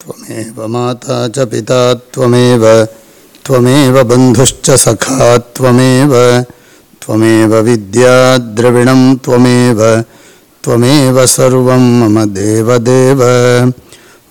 त्वमेव माता च पिता त्वमेव त्वमेव बन्धुश्च सखा त्वमेव त्वमेव विद्याद्रविणं त्वमेव त्वमेव सर्वं मम देवदेव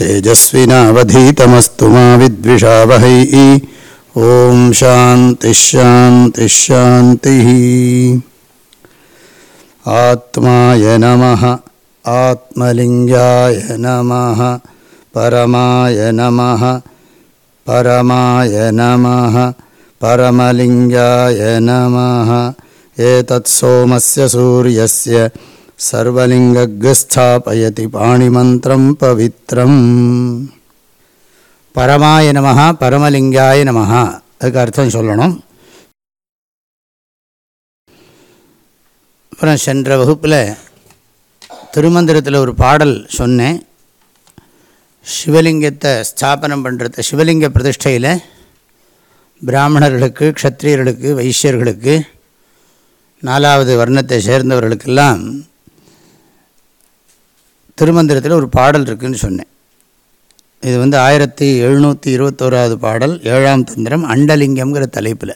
तेजस्विनावधीतमस्तु मा विद्विषावहै। ॐ शान्तिश्शान्तिश्शान्तिः आत्माय नमः आत्मलिङ्गाय नमः परमाय नमः परमाय नमः परमलिङ्गाय नमः। एतत्सोमस्य सूर्यस्य சர்வலிங்கஸ்தாபயதி பாணிமந்திரம் பவித்ரம். பரமாய நமஹா பரமலிங்காய நமஹா. அதுக்கு அர்த்தம் சொல்லணும். அப்புறம் சென்ற வகுப்பில் திருமந்திரத்தில் ஒரு பாடல் சொன்னேன். சிவலிங்கத்தை ஸ்தாபனம் பண்ணுறது சிவலிங்க பிரதிஷ்டையில் பிராமணர்களுக்கு க்ஷத்திரியர்களுக்கு வைசியர்களுக்கு நாலாவது வர்ணத்தை சேர்ந்தவர்களுக்கெல்லாம் திருமந்திரத்தில் ஒரு பாடல் இருக்குதுன்னு சொன்னேன். இது வந்து ஆயிரத்தி எழுநூற்றி இருபத்தோராவது பாடல் ஏழாம் தந்திரம் அண்டலிங்கம்ங்கிற தலைப்பில்.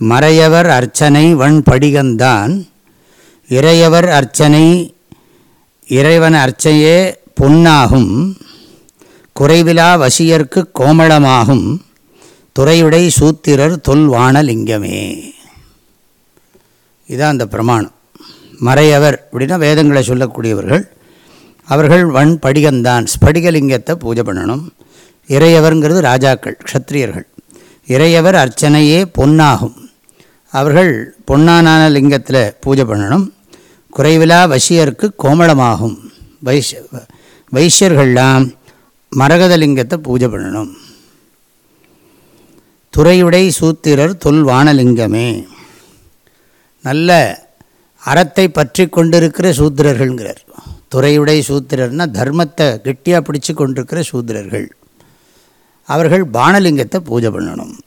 மறையவர் அர்ச்சனை வன் படிகந்தான் இறையவர் அர்ச்சனை இறைவன் அர்ச்சையே பொன்னாகும் குறைவிலா வசியர்க்கு கோமளமாகும் துறையுடை சூத்திரர் தொல்வானலிங்கமே. இதான் அந்த பிரமாணம். மறையவர் அப்படின்னா வேதங்களை சொல்லக்கூடியவர்கள் அவர்கள் வன் படிகந்தான் ஸ்படிகலிங்கத்தை பூஜை பண்ணணும். இறையவர்ங்கிறது ராஜாக்கள் க்ஷத்ரியர்கள். இறையவர் அர்ச்சனையே பொன்னாகும். அவர்கள் பொன்னானான லிங்கத்தில் பூஜை பண்ணணும். குறைவிலா வசியருக்கு கோமளமாகும். வைஷ்ய வைஷ்யர்கள்லாம் மரகதலிங்கத்தை பூஜை பண்ணணும். துறையுடை சூத்திரர் தொல்வானலிங்கமே நல்ல அறத்தை பற்றி கொண்டிருக்கிற சூத்திரர்கள்ங்கிறார். துறையுடை சூத்திரர்னால் தர்மத்தை கெட்டியாக பிடிச்சி கொண்டிருக்கிற சூத்திரர்கள். அவர்கள் பானலிங்கத்தை பூஜை பண்ணணும்.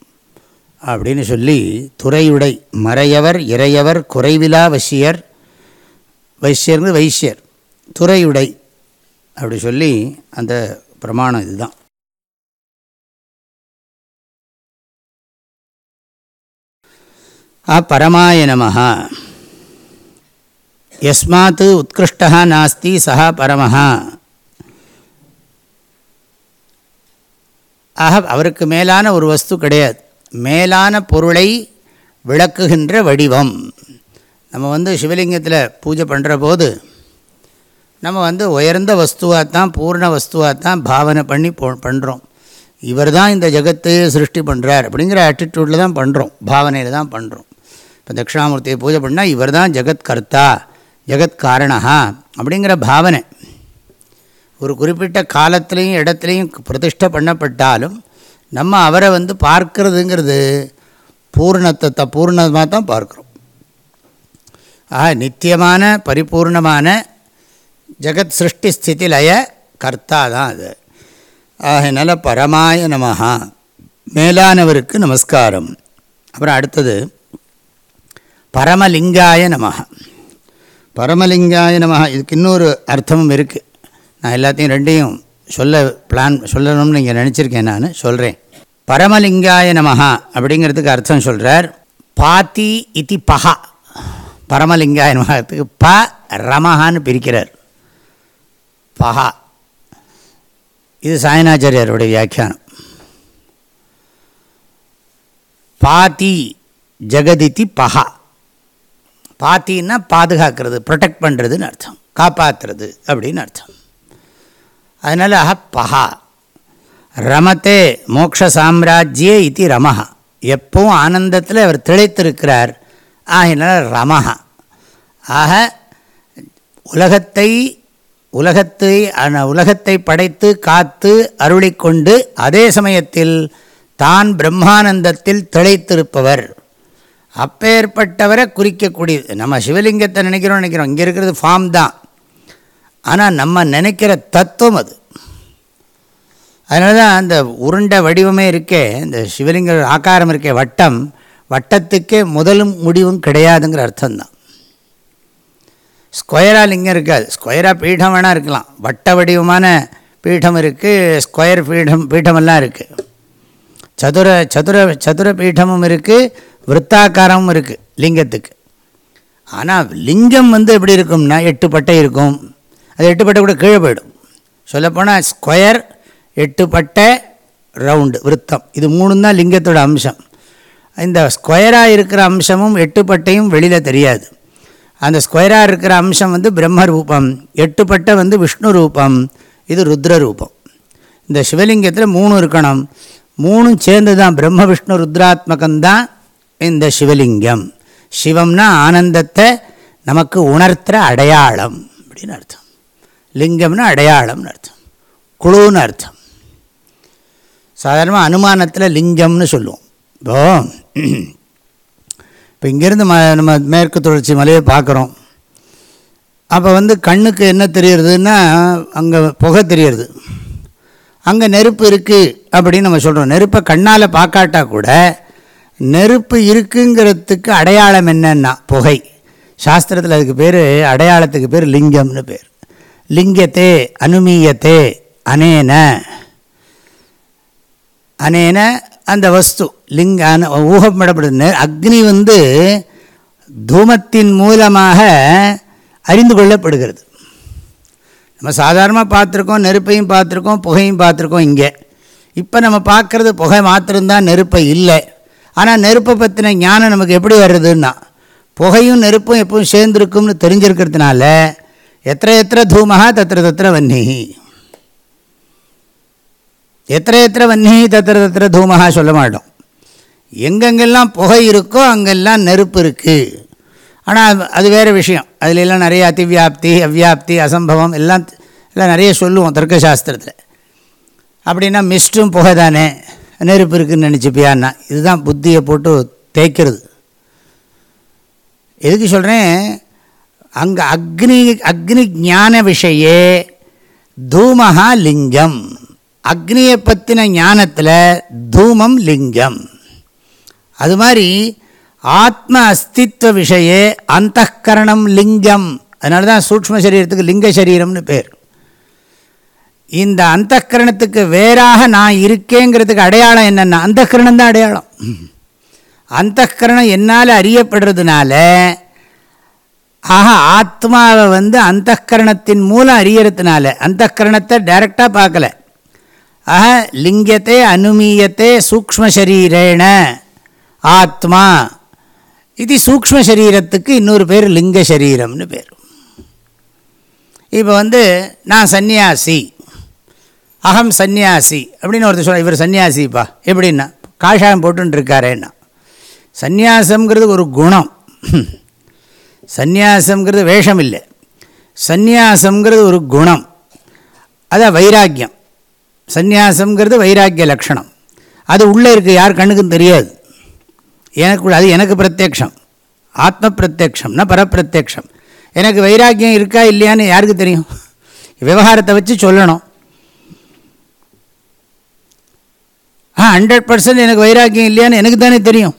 அப்படின்னு சொல்லி துறையுடை மறையவர் இறையவர் குறைவிலா வசியர் வைசியர்னு வைசியர் துறையுடை அப்படி சொல்லி அந்த பிரமாணம் இதுதான். ஆ பரமாய நமஹா. எஸ்மாத் உத்கிருஷ்டா நாஸ்தி சஹா பரமஹா. ஆக அவருக்கு மேலான ஒரு வஸ்து கிடையாது. மேலான பொருளை விளக்குகின்ற வடிவம். நம்ம வந்து சிவலிங்கத்தில் பூஜை பண்ணுற போது நம்ம வந்து உயர்ந்த வஸ்துவாக தான் பூர்ண வஸ்துவாக தான் பாவனை பண்ணி போ பண்ணுறோம் இவர் தான் இந்த ஜகத்தையே சிருஷ்டி பண்ணுறார் அப்படிங்கிற ஆட்டிடியூடில் தான் பண்ணுறோம் பாவனையில் தான் பண்ணுறோம் இப்போ தட்சிணாமூர்த்தியை பூஜை பண்ணால் இவர் தான் ஜெகத் கர்த்தா. ஜெகத் காரணா அப்படிங்கிற பாவனை. ஒரு குறிப்பிட்ட காலத்துலேயும் இடத்துலையும் பிரதிஷ்டை பண்ணப்பட்டாலும் நம்ம அவரை வந்து பார்க்கறதுங்கிறது பூர்ணத்தை த பூர்ணமாக தான் பார்க்குறோம். ஆக நித்தியமான பரிபூர்ணமான ஜெகத் சிருஷ்டி ஸ்திதி லய கர்த்தா தான் அது. ஆகையினால பரமாய நமஹா. மேலானவருக்கு நமஸ்காரம். அப்புறம் அடுத்தது பரமலிங்காய நமஹா. பரமலிங்காய நம இதுக்கு இன்னொரு அர்த்தமும் இருக்குது நான் எல்லாத்தையும் ரெண்டையும் சொல்ல பிளான் சொல்லணும்னு நீங்கள் நினச்சிருக்கேன் நான். சொல்கிறேன் பரமலிங்காய நமஹா அப்படிங்கிறதுக்கு அர்த்தம் சொல்கிறார் பாத்தி இத்தி பஹா. பரமலிங்காய நமகத்துக்கு ப ரமஹான்னு பிரிக்கிறார். பஹா. இது சாயனாச்சாரியாருடைய வியாக்கியானம். பாத்தி ஜெகதித்தி பஹா. பாத்தின்னா பாதுகாக்கிறது ப்ரொடெக்ட் பண்ணுறதுன்னு அர்த்தம். காப்பாற்றுறது அப்படின்னு அர்த்தம். அதனால் அஹ பஹா. ரமத்தே மோக்ஷ சாம்ராஜ்யே இது ரமஹா. எப்பவும் ஆனந்தத்தில் அவர் திளைத்திருக்கிறார். ஆகினால ரமஹா. ஆக உலகத்தை உலகத்தை அன- உலகத்தை படைத்து காத்து அருளிக்கொண்டு அதே சமயத்தில் தான் பிரம்மானந்தத்தில் திளைத்திருப்பவர். அப்பேற்பட்டவரை குறிக்கக்கூடியது. நம்ம சிவலிங்கத்தை நினைக்கிறோம் நினைக்கிறோம். இங்கே இருக்கிறது ஃபார்ம் தான். ஆனால் நம்ம நினைக்கிற தத்துவம் அது. அதனால தான் அந்த உருண்டை வடிவமே இருக்கே இந்த சிவலிங்க ஆக்காரம் இருக்கே வட்டம் வட்டத்துக்கே முதலும் முடிவும் கிடையாதுங்கிற அர்த்தம்தான். ஸ்கொயராக லிங்கம் இருக்காது. ஸ்கொயராக பீடம் வேணால் இருக்கலாம். வட்ட வடிவமான பீடம் இருக்குது ஸ்கொயர் பீடம் பீடமெல்லாம் இருக்குது சதுர சதுர சதுர பீடமும் இருக்குது விற்த்தாக்காரமும் இருக்குது லிங்கத்துக்கு. ஆனால் லிங்கம் வந்து எப்படி இருக்கும்னா எட்டு பட்டை இருக்கும். அது எட்டு பட்டை கூட கீழே போயிடும். சொல்லப்போனால் ஸ்கொயர் எட்டு பட்டை ரவுண்டு விருத்தம். இது மூணும் தான் லிங்கத்தோட அம்சம். இந்த ஸ்கொயராக இருக்கிற அம்சமும் எட்டு பட்டையும் வெளியில் தெரியாது. அந்த ஸ்கொயராக இருக்கிற அம்சம் வந்து பிரம்ம ரூபம் எட்டு பட்டை வந்து விஷ்ணு ரூபம். இது ருத்ர ரூபம். இந்த சிவலிங்கத்தில் மூணு இருக்கணும். மூணும் சேர்ந்து தான் பிரம்ம விஷ்ணு ருத்ராத்மகம்தான் இந்த சிவலிங்கம். சிவம்னா ஆனந்தத்தை நமக்கு உணர்த்துகிற அடையாளம் அப்படின்னு அர்த்தம். லிங்கம்னா அடையாளம்னு அர்த்தம். குழுன்னு அர்த்தம். சாதாரணமாக அனுமானத்தில் லிங்கம்னு சொல்லுவோம். இப்போ இப்போ இங்கேருந்து ம நம்ம மேற்கு தொடர்ச்சி மலையை பார்க்குறோம். அப்போ வந்து கண்ணுக்கு என்ன தெரியறதுன்னா அங்கே புகை தெரியறது. அங்கே நெருப்பு இருக்குது அப்படின்னு நம்ம சொல்கிறோம் நெருப்பை கண்ணால் பார்க்காட்டா கூட நெருப்பு இருக்குங்கிறதுக்கு அடையாளம் என்னன்னா புகை. சாஸ்திரத்தில் அதுக்கு பேர் அடையாளத்துக்கு பேர் லிங்கம்னு பேர். லிங்கத்தே அனுமீயத்தே அனேன. அனேன அந்த வஸ்து லிங்க அனு ஊகப்படப்படுது. அக்னி வந்து தூமத்தின் மூலமாக அறிந்து கொள்ளப்படுகிறது. நம்ம சாதாரணமாக பார்த்துருக்கோம் நெருப்பையும் பார்த்துருக்கோம் புகையும் பார்த்துருக்கோம் இங்கே. இப்போ நம்ம பார்க்குறது புகை மாத்திரம்தான் நெருப்பை இல்லை. ஆனால் நெருப்பை பற்றின ஞானம் நமக்கு எப்படி வருதுன்னா புகையும் நெருப்பும் எப்பவும் சேர்ந்துருக்கும்னு தெரிஞ்சிருக்கிறதுனால எத்தனை எத்தனை தூமகா தத்திர தத்திர வன்னிஹி. எத்தனை எத்தனை வன்னிஹி தத்திர தத்திர தூமகா சொல்ல மாட்டோம். எங்கெங்கெல்லாம் புகை இருக்கோ அங்கெல்லாம் நெருப்பு இருக்குது ஆனால் அது வேறு விஷயம். அதிலெல்லாம் நிறைய அதிவியாப்தி அவ்வியாப்தி அசம்பவம் எல்லாம் எல்லாம் நிறைய சொல்லுவோம் தர்க்கசாஸ்திரத்தில். அப்படின்னா மிஸ்டும் புகை தானே? நெருப்பு இருக்குதுன்னு நினச்சிப்பியான்னா இதுதான் புத்தியை போட்டு தேய்க்கிறது. எதுக்கு சொல்கிறேன் அங்கே அக்னி அக்னி ஞான விஷயே தூமஹா லிங்கம். அக்னியை பற்றின ஞானத்தில் தூமம் லிங்கம். அது மாதிரி ஆத்ம அஸ்தித்வ அந்த அந்தகரணம் லிங்கம். அதனால தான் சூக்ம சரீரத்துக்கு லிங்க சரீரம்னு பேர். இந்த அந்தகரணத்துக்கு வேறாக நான் இருக்கேங்கிறதுக்கு அடையாளம் என்னென்னா அந்தகரணம் தான் அடையாளம். அந்தகரணம் என்னால் அறியப்படுறதுனால ஆக ஆத்மாவை வந்து அந்தகரணத்தின் மூலம் அறியறதுனால அந்தகரணத்தை டைரெக்டாக பார்க்கல. ஆக லிங்கத்தை அனுமீயத்தை சூக்மசரீரேன ஆத்மா. இது சூக்மசரீரத்துக்கு இன்னொரு பேர் லிங்க சரீரம்னு பேர். இப்போ வந்து நான் சந்நியாசி. அகம் சந்நியாசி அப்படின்னு ஒருத்தர் சொல்ல இவர் சன்னியாசிப்பா எப்படின்னா காஷாயம் போட்டுருக்காரேன்னா சந்நியாசம்ங்கிறது சந்நியாசங்கிறது ஒரு குணம். சந்நியாசங்கிறது வேஷம் இல்லை சந்நியாசங்கிறது ஒரு குணம். அதான் வைராக்கியம். சந்நியாசங்கிறது வைராக்கிய லக்ஷணம் அது உள்ளே இருக்குது யார் கண்ணுக்கும் தெரியாது. எனக்கு அது எனக்கு பிரத்யக்ஷம். ஆத்ம பிரத்யக்ஷம்னா பரப்பிரத்யக்ஷம். எனக்கு வைராக்கியம் இருக்கா இல்லையான்னு யாருக்கு தெரியும்? விவகாரத்தை வச்சு சொல்லணும் ஆ ஹண்ட்ரட் பர்சன்ட் எனக்கு வைராக்கியம் இல்லையான்னு எனக்கு தானே தெரியும்.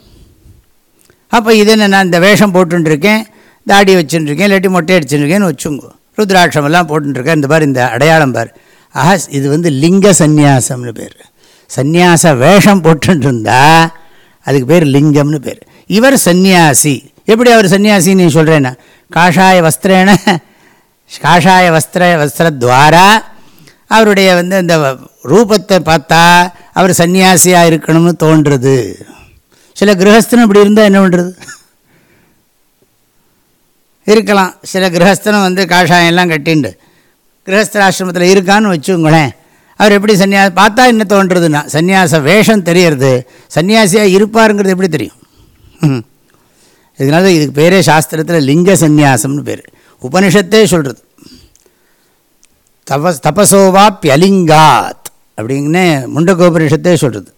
அப்போ இது என்ன நான் இந்த வேஷம் போட்டுருக்கேன் தாடி வச்சுட்டுருக்கேன் இல்லாட்டி மொட்டை அடிச்சுருக்கேன்னு வச்சுங்க. ருத்ராட்சமெல்லாம் போட்டுருக்கேன் இந்த பார் இந்த அடையாளம் பார். ஆஹா இது வந்து லிங்க சந்நியாசம்னு பேர். சந்நியாச வேஷம் போட்டுருந்தா அதுக்கு பேர் லிங்கம்னு பேர். இவர் சந்நியாசி. எப்படி அவர் சன்னியாசின்னு நீ சொல்கிறேன்னா காஷாய வஸ்திரேன காஷாய வஸ்திர வஸ்திரத்வாரா அவருடைய வந்து இந்த ரூபத்தை பார்த்தா அவர் சன்னியாசியாக இருக்கணும்னு தோன்றுறது. சில கிரகஸ்தனும் இப்படி இருந்தால் என்ன பண்ணுறது இருக்கலாம். சில கிரகஸ்தனும் வந்து காஷாயம் எல்லாம் கட்டிண்டு கிரகஸ்தராசிரமத்தில் இருக்கான்னு வச்சுங்களேன் அவர் எப்படி சன்னியா பார்த்தா என்ன தோன்றுறதுன்னா சன்னியாச வேஷம் தெரியறது. சன்னியாசியாக இருப்பாருங்கிறது எப்படி தெரியும்? ம். இதனால இதுக்கு பேரே சாஸ்திரத்தில் லிங்க சந்நியாசம்னு பேர். உபனிஷத்தே சொல்கிறது தபஸ் தபசோவாப்பியலிங்காத் அப்படின்னு முண்டகோபனிஷத்தே சொல்கிறது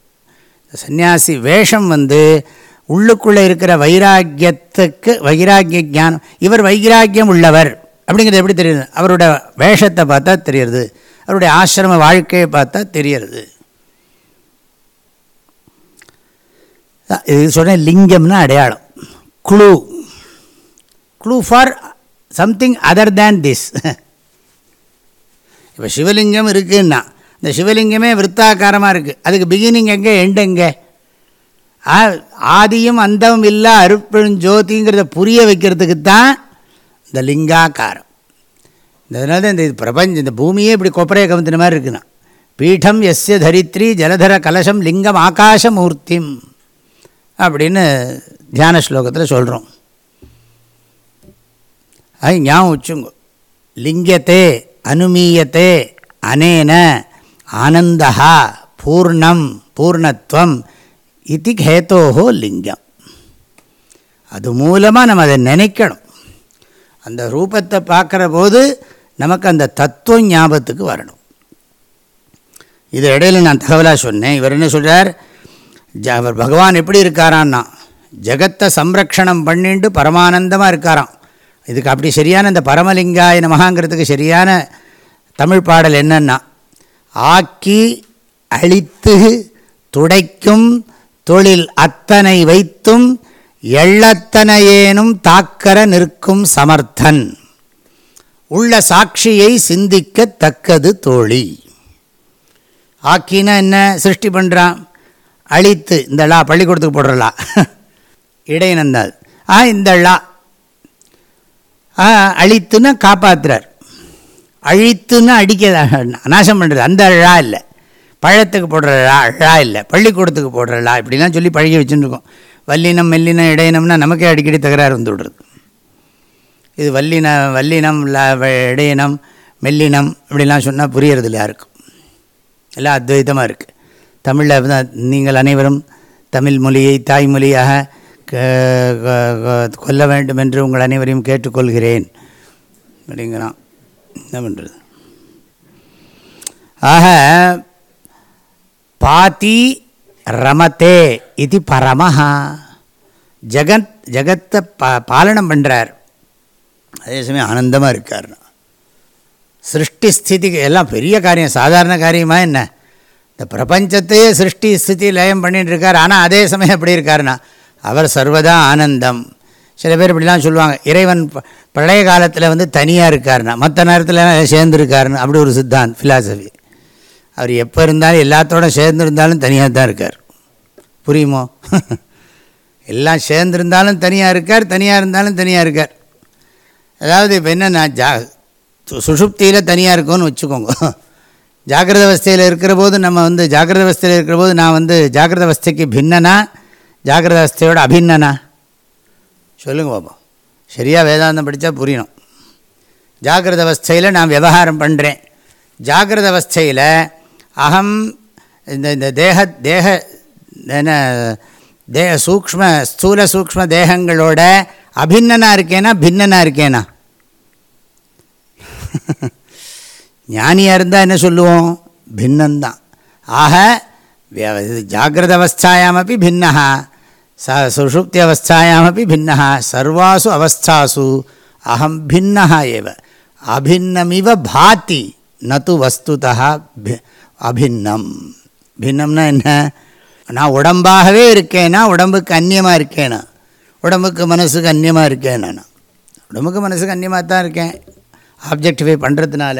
சன்னியாசி வேஷம் வந்து உள்ளுக்குள்ளே இருக்கிற வைராக்கியத்துக்கு வைராக்கிய ஜானம் இவர் வைராக்கியம் உள்ளவர் அப்படிங்கிறது எப்படி தெரியுது? அவரோட வேஷத்தை பார்த்தா தெரியுது அவருடைய ஆசிரம வாழ்க்கையை பார்த்தா தெரியறது. இது சொன்ன லிங்கம்னா அடையாளம். குழு குழு for something other than this இப்போ சிவலிங்கம் இருக்குன்னா இந்த சிவலிங்கமே விற்த்தாக்காரமாக இருக்குது அதுக்கு பிகினிங் எங்கே எண்ட் எங்கே? ஆ- ஆதியும் அந்தமும் இல்லை அருப்பெழும் ஜோதிங்கிறத புரிய வைக்கிறதுக்கு தான் இந்த லிங்காக்காரம். அதனால தான் இந்த பிரபஞ்சம் இந்த பூமியே இப்படி கொப்பரையை கவுத்தின மாதிரி இருக்குண்ணா பீடம் எஸ்ய தரித்ரி ஜலதர கலசம் லிங்கம் ஆகாசமூர்த்திம் அப்படின்னு தியான ஸ்லோகத்தில் சொல்கிறோம் அது ஞாபகம் வச்சுங்க. லிங்கத்தே அனுமீயத்தே அனேன ஆனந்தா பூர்ணம் பூர்ணத்துவம் இது கேத்தோஹோ லிங்கம். அது மூலமாக நம்ம அதை நினைக்கணும். அந்த ரூபத்தை பார்க்குற போது நமக்கு அந்த தத்துவம் ஞாபகத்துக்கு வரணும். இது இடையில நான் தகவலாக சொன்னேன். இவர் என்ன சொல்கிறார் ஜ அவர் பகவான் எப்படி இருக்காரான்னா ஜகத்தை சம்ரக்ஷணம் பண்ணிட்டு பரமானந்தமாக இருக்காராம். இதுக்கு அப்படி சரியான இந்த பரமலிங்காய நமகாங்கிறதுக்கு சரியான தமிழ் பாடல் என்னன்னா ஆக்கி அழித்து துடைக்கும் தொழில் அத்தனை வைத்தும் எள்ளத்தனையேனும் தாக்கர நிற்கும் சமர்த்தன். உள்ள சாட்சியை சிந்திக்க தக்கது தோழி. ஆக்கினா என்ன சிருஷ்டி பண்ணுறான் அழித்து இந்த லா பள்ளிக்கூடத்துக்கு போடுறலா இடையினந்தால் ஆ இந்த லா. ஆ அழித்துன்னா காப்பாற்றுறார் அழித்துன்னு அடிக்க நாசம் பண்ணுறது அந்த அழா இல்லை. பழத்துக்கு போடுற அழா இல்லை. பள்ளிக்கூடத்துக்கு போடுற ழா இப்படிலாம் சொல்லி பழகி வச்சுருக்கோம். வல்லினம் மெல்லினம் இடையினம்னா நமக்கே அடிக்கடி தகராறு வந்து விடுறது. இது வல்லின வல்லினம் இடையினம் மெல்லினம் இப்படிலாம் சொன்னால் புரியறதில்ல யாருக்கும்? எல்லாம் அத்வைதமாக இருக்குது தமிழில் தான் நீங்கள் அனைவரும் தமிழ் மொழியை தாய்மொழியாக கொல்ல வேண்டும் என்று உங்கள் அனைவரையும் கேட்டுக்கொள்கிறேன். அப்படிங்கிறான். என்ன பண்ணுறது ஆக பாதி ரமத்தே இது பரமஹா. ஜகத் ஜகத்தை பா பாலனம் பண்ணுறார் அதே சமயம் ஆனந்தமாக இருக்கார். சிருஷ்டி ஸ்திதிக்கு எல்லாம் பெரிய காரியம் சாதாரண காரியமாக என்ன? இந்த பிரபஞ்சத்தையே சிருஷ்டி ஸ்திதி லயம் பண்ணிட்டு இருக்கார். ஆனால் அதே சமயம் எப்படி இருக்காருன்னா அவர் சர்வதா ஆனந்தம். சில பேர் இப்படிலாம் சொல்லுவாங்க இறைவன் ப- பழைய காலத்தில் வந்து தனியாக இருக்காருன்னா மற்ற நேரத்தில் சேர்ந்துருக்காருன்னு அப்படி ஒரு சித்தாந்த் ஃபிலாசபி அவர் எப்போ இருந்தாலும் எல்லாத்தோட சேர்ந்துருந்தாலும் தனியாக தான் இருக்கார். புரியுமோ? எல்லாம் சேர்ந்துருந்தாலும் தனியாக இருக்கார் தனியாக இருந்தாலும் தனியாக இருக்கார். அதாவது இப்போ என்னென்னா ஜா சு- சுஷுப்தியில் தனியாக இருக்கோன்னு வச்சுக்கோங்க. ஜாகிரத அவஸ்தையில் இருக்கிற போது நம்ம வந்து ஜாகிரத அவஸ்தையில் இருக்கிற போது நான் வந்து ஜாகிரத அவஸ்தைக்கு பின்னனா ஜாகிரத அவஸ்தையோட அபின்னனா? சொல்லுங்க பாப்போம் சரியாக வேதாந்தம் படித்தா புரியணும். ஜாகிரத அவஸ்தையில் நான் விவகாரம் பண்ணுறேன் ஜாகிரத அவஸ்தையில் அகம் இந்த இந்த தேக தேக என்ன தேக சூக்ஷ்ம ஸ்தூல சூக்ஷ்ம தேகங்களோட அபின்னனாக இருக்கேனா பின்னனாக இருக்கேனா? ஞானியாக இருந்தால் என்ன சொல்லுவோம்? பின்னந்தான் ஆக வே- இது ஜாகிரத அவஸ்தாயாமப்பி ச சுஷுப்தி அவஸ்தாயாமப்பி பின்னா சர்வாசு அவஸ்தாசு அகம் பின்னா ஏவ அபின்னமிவ பாத்தி நது வஸ்துதா அபின்னம் பின்னம்னா என்ன? நான் உடம்பாகவே இருக்கேனா உடம்புக்கு அந்நியமாக இருக்கேனா? உடம்புக்கு மனசுக்கு அந்நியமாக இருக்கேனா? நான். உடம்புக்கு மனசுக்கு அந்நியமாக தான் இருக்கேன். ஆப்ஜெக்டிஃபை பண்ணுறதுனால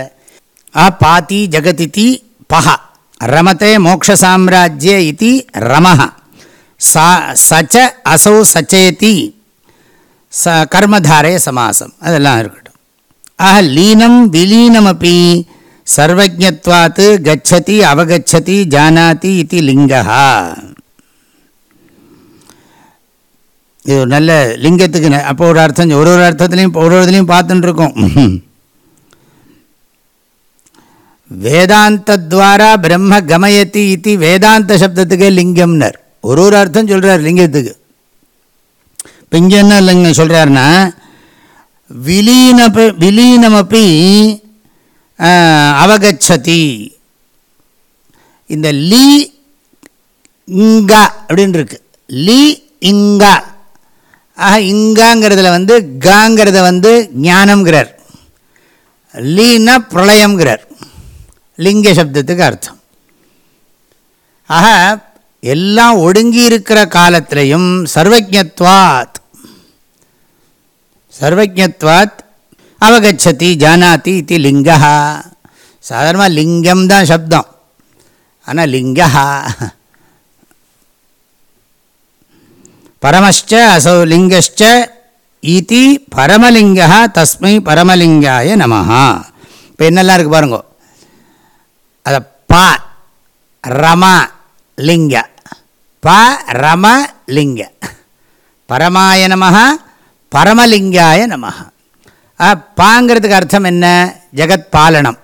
ஆ பாதி ஜகதிதி பஹ. ரமதே மோக்ஷ சாம்ராஜ்ய இது ரமஹா. சா சச்ச அசௌ சச்சயதி ச கர்மதாரே சமாசம். அதெல்லாம் இருக்கட்டும். ஆக லீனம் விலீனமப்பி சர்வஜத்வாத் கச்சதி அவகச்சதி ஜானாதி இது லிங்கா இது ஒரு நல்ல லிங்கத்துக்கு அப்போ ஒரு அர்த்தம் ஒரு ஒரு அர்த்தத்துலையும் ஒரு ஒரு இதுலையும் பார்த்துட்டு இருக்கோம் வேதாந்தத்வாரா பிரம்ம கமயத்தி இது வேதாந்த சப்தத்துக்கே லிங்கம்னர். ஒரு ஒரு அர்த்தம் சொல்கிறார் லிங்கத்துக்கு. இப்போ இங்கே என்ன இல்லைங்க சொல்கிறாருன்னா விலீனப்ப விலீனமப்பி அவகச்சதி. இந்த லீ இங்கா அப்படின்னு இருக்கு. லீ இங்கா. ஆக இங்காங்கிறதுல வந்து காங்கிறத வந்து ஞானம்ங்கிறார். லீனா பிரளயம்ங்கிறார். லிங்க சப்தத்துக்கு அர்த்தம். ஆக எல்லாம் ஒடுங்கி இருக்கிற காலத்திலையும் சர்வஜத்வாத் சர்வஜத்வாத் அவகச்சதி ஜானாதி இது லிங்கா சாதாரணமாக லிங்கம் தான் சப்தம். ஆனால் லிங்கா பரமஷ்ட அசௌ லிங்கஷ்ட இதி பரமலிங்கா தஸ்மை பரமலிங்காய நமஹா. இப்போ என்னெல்லாம் இருக்குது பாருங்க. அதை ப ரமா லிங்க. ப ரம லிங்க பரமாய நமக பரமலிங்காய நமக பாங்கிறதுக்கு அர்த்தம் என்ன? ஜெகத் பாலனம்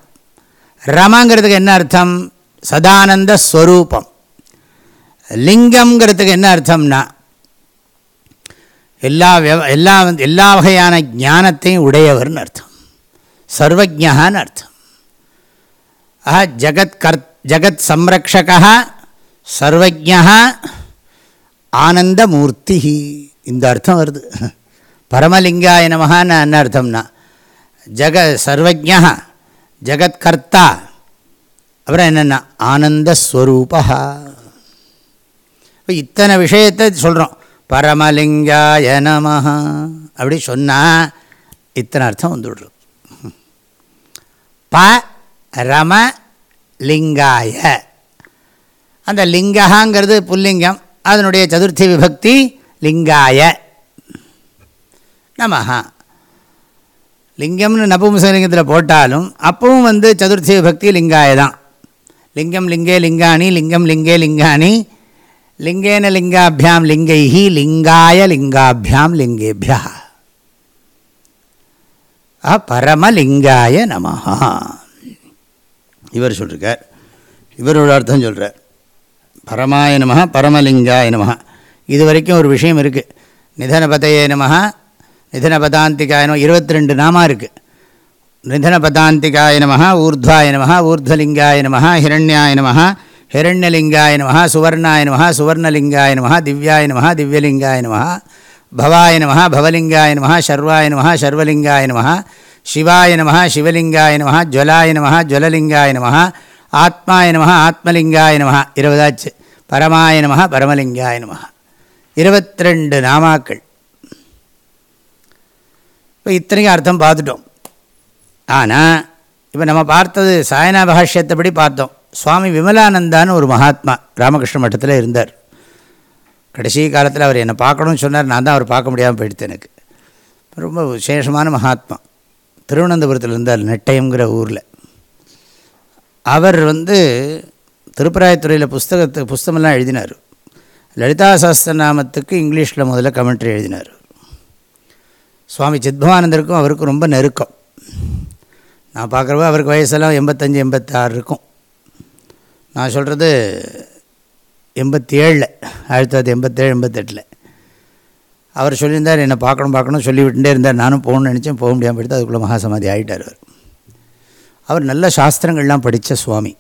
ரமங்கிறதுக்கு என்ன அர்த்தம்? சதானந்த ஸ்வரூபம். லிங்கம்ங்கிறதுக்கு என்ன அர்த்தம்னா எல்லா எல்லா எல்லா வகையான ஞானத்தையும் உடையவர்னு அர்த்தம். சர்வஜகான்னு அர்த்தம். ஆஹா ஜகத் கர் ஜகத் சம்ரக்ஷகா சர்வஜா ஆனந்தமூர்த்தி. இந்த அர்த்தம் வருது. பரமலிங்காய நமகான்னு என்ன அர்த்தம்னா ஜக சர்வஜா ஜகத்கர்த்தா. அப்புறம் என்னென்னா ஆனந்தஸ்வரூபா. இப்போ இத்தனை விஷயத்தை சொல்கிறோம் பரமலிங்காய நமஹ. அப்படி சொன்னால் இத்தனை அர்த்தம் வந்துவிடுறோம் ப ரம லிங்காய. அந்த லிங்ககாங்கிறது புல்லிங்கம் அதனுடைய சதுர்த்தி விபக்தி லிங்காய. நமஹா. லிங்கம்னு நபும்சலிங்கத்தில் போட்டாலும் அப்பவும் வந்து சதுர்த்தி விபக்தி லிங்காய தான் லிங்கம் லிங்கே லிங்காணி லிங்கம் லிங்கே லிங்காணி லிங்கேன லிங்காபியாம் லிங்கைஹி லிங்காய லிங்காபியாம் லிங்கேபியா. ஆ பரமலிங்காய நமஹா. இவர் சொல்லிருக்கார் இவரோட அர்த்தம் சொல்கிறார் பரமாய நமஹ பரமலிங்காய நமஹ. இது வரைக்கும் ஒரு விஷயம் இருக்குது நிதனபதையே நமஹ நிதனபதாந்திகாய நம இருபத்தி ரெண்டு நாமா இருக்குது நிதனபதாந்திகாய நமஹ ஊர்த்வாய நமஹ ஊர்த்வலிங்காய நமஹ ஹிரண்யாய நமஹ ஹிரண்யலிங்காய நமஹ சுவர்ணாய நமஹ சுவர்ணலிங்காய நமஹ திவ்யாய நமஹ திவ்யலிங்காய நமஹ பவாய நமஹ பவலிங்காய நமஹ சர்வாய நமஹ சர்வலிங்காய நமஹ சிவாய நமஹ சிவலிங்காய நமஹ ஜுவலாய நமஹ ஜுவலலிங்காய நமஹ ஆத்மாய நமஹ ஆத்மலிங்காய நமஹ. இருபதாச்சு. பரமாய நமஹ பரமலிங்காய நமஹ. இருபத்தி ரெண்டு நாமாக்கள். இப்போ இத்தனைக்கும் அர்த்தம் பார்த்துட்டோம். ஆனால் இப்போ நம்ம பார்த்தது சாயனா பகாஷ்யத்தைப்படி பார்த்தோம். சுவாமி விமலானந்தான்னு ஒரு மகாத்மா ராமகிருஷ்ண மட்டத்தில் இருந்தார். கடைசி காலத்தில் அவர் என்னை பார்க்கணும்னு சொன்னார். நான் தான் அவர் பார்க்க முடியாமல் போயிடுத்து எனக்கு. ரொம்ப விசேஷமான மகாத்மா. திருவனந்தபுரத்தில் இருந்தார் நெட்டயம்ங்கிற ஊரில். அவர் வந்து திருப்பராயத்துறையில் புஸ்தகத்து புஸ்தமெல்லாம் எழுதினார். லலிதா சாஸ்திரநாமத்துக்கு இங்கிலீஷில் முதல்ல கமெண்ட்ரி எழுதினார். சுவாமி சித்பவானந்தருக்கும் அவருக்கும் ரொம்ப நெருக்கம். நான் பார்க்குறப்ப அவருக்கு வயசெல்லாம் எண்பத்தஞ்சு எண்பத்தாறு இருக்கும். நான் சொல்கிறது எண்பத்தி ஏழில் ஆயிரத்தி தொள்ளாயிரத்தி எண்பத்தேழு எண்பத்தெட்டில். அவர் சொல்லியிருந்தார் என்னை பார்க்கணும் பார்க்கணும் சொல்லிவிட்டுட்டே இருந்தார். நானும் போகணும்னு நினச்சேன் போக முடியாமல் போயிட்டு அதுக்குள்ளே மகாசமாதி ஆகிட்டார் அவர். அவர் நல்ல சாஸ்திரங்கள்லாம் படித்த சுவாமி.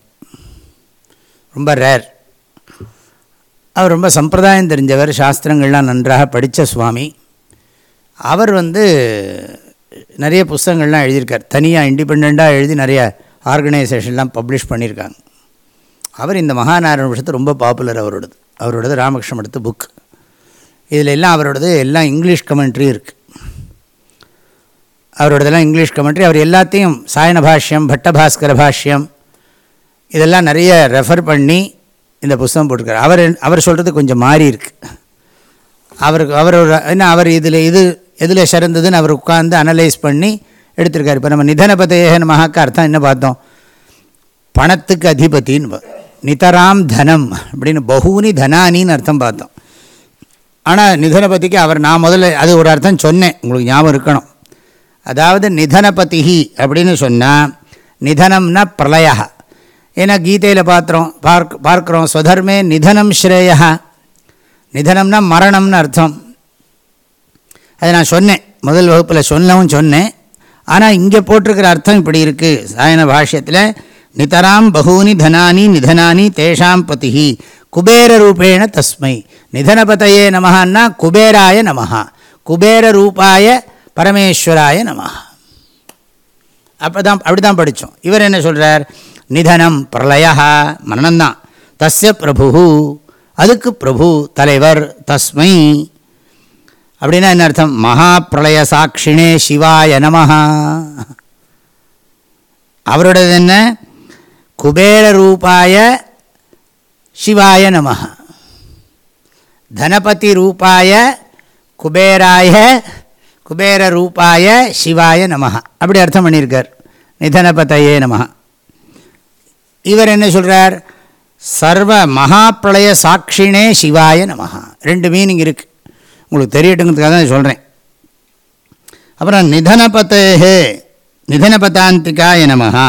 ரொம்ப ரேர் அவர் ரொம்ப சம்பிரதாயம் தெரிஞ்சவர் சாஸ்திரங்கள்லாம் நன்றாக படித்த சுவாமி. அவர் வந்து நிறைய புஸ்தகங்கள்லாம் எழுதியிருக்கார். தனியாக இண்டிபெண்ட்டாக எழுதி நிறைய ஆர்கனைசேஷன்லாம் பப்ளிஷ் பண்ணியிருக்காங்க. அவர் இந்த மகாநாராயண விஷயத்து ரொம்ப பாப்புலர் அவரோடது. அவரோடது ராமகிருஷ்ணம் மடத்து புக் இதில் எல்லாம் அவரோடது எல்லாம் இங்கிலீஷ் கமெண்ட்ரி இருக்குது அவரோடதெல்லாம் இங்கிலீஷ் கமெண்ட்ரி அவர் எல்லாத்தையும் சாயன பாஷ்யம் பட்டபாஸ்கர பாஷ்யம் இதெல்லாம் நிறைய ரெஃபர் பண்ணி இந்த புஸ்தகம் போட்டிருக்கார். அவர் அவர் சொல்கிறது கொஞ்சம் மாறி இருக்கு. அவருக்கு அவர் என்ன அவர் இதில் இது எதில் சிறந்ததுன்னு அவர் உட்கார்ந்து அனலைஸ் பண்ணி எடுத்திருக்கார். இப்போ நம்ம நிதனபதேகன் மகாக்கு அர்த்தம் என்ன பார்த்தோம்? பணத்துக்கு அதிபதின்னு நிதராம் தனம் அப்படின்னு பகூனி தனானின்னு அர்த்தம் பார்த்தோம். ஆனால் நிதனபதிக்கு அவர் நான் முதல்ல அது ஒரு அர்த்தம் சொன்னேன். உங்களுக்கு ஞாபகம் இருக்கணும். அதாவது நிதனபதிஹி அப்படின்னு சொன்னால் நிதனம்னா பிரளயா ஏன்னா கீதையில் பார்த்துறோம் பார்க் பார்க்குறோம் ஸ்வதர்மே நிதனம் ஸ்ரேயா நிதனம்னா மரணம்னு அர்த்தம். அதை நான் சொன்னேன் முதல் வகுப்பில் சொல்லவும் சொன்னேன். ஆனால் இங்கே போட்டிருக்கிற அர்த்தம் இப்படி இருக்குது சாயன பாஷ்யத்தில் நிதராம் பகூனி தனானி நிதனானி தேஷாம் பதிஹி. குபேர ரூபேண தஸ்மை. நிதனபதையே நமஹான்னா குபேராய நமஹா. குபேர ரூபாய பரமேஸ்வராய நமஹா. அப்போ தான் அப்படி தான் படித்தோம் இவர் என்ன சொல்கிறார் நிதனம் பிரளயா மரணம்தான் தஸ்ய பிரபு அதுக்கு பிரபு தலைவர் தஸ்மை. அப்படின்னா என்ன அர்த்தம்? மகா பிரளய சாட்சிணே சிவாய நமஹா. அவரோடது என்ன? குபேர ரூபாய சிவாய நமஹா. தனபதி ரூபாய குபேராய குபேர ரூபாய சிவாய நமஹ. அப்படி அர்த்தம் பண்ணியிருக்கார். நிதனபதையே நமஹ. இவர் என்ன சொல்கிறார் சர்வ மகாப்பிரளய சாட்சினே சிவாய நமஹ. ரெண்டு மீனிங் இருக்குது உங்களுக்கு தெரியட்டுங்கிறதுக்காக தான் சொல்கிறேன் அப்புறம் நிதனபத்தேஹே நிதனபதாந்திகாய நமஹா.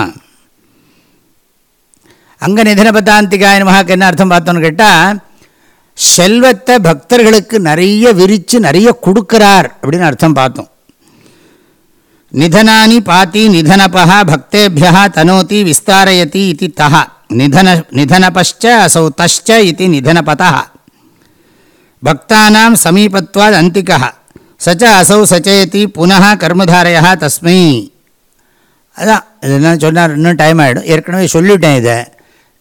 அங்கே நிதனபதாந்திகாய நமஹாக்கு என்ன அர்த்தம் பார்த்தோன்னு கேட்டால் செல்வத்தை பக்தர்களுக்கு நிறைய விரித்து நிறைய கொடுக்கிறார் அப்படின்னு அர்த்தம் பார்த்தோம். நிதனானி பாத்தி நிதனபா பக்தேபியா தனோதி விஸ்தாரயதி இது தஹ. நிதன நிதனபஷ்ச அசௌ தஷ்ச இது நிதனபதா பக்தானாம் சமீபத்வாத் அந்திகா சச்ச அசௌ சச்சயதி புனः கர்மதாரையா தஸ்மை. அதான் இது என்ன சொன்னார் இன்னும் டைம் ஆகிடும் ஏற்கனவே சொல்லிவிட்டேன் இதை.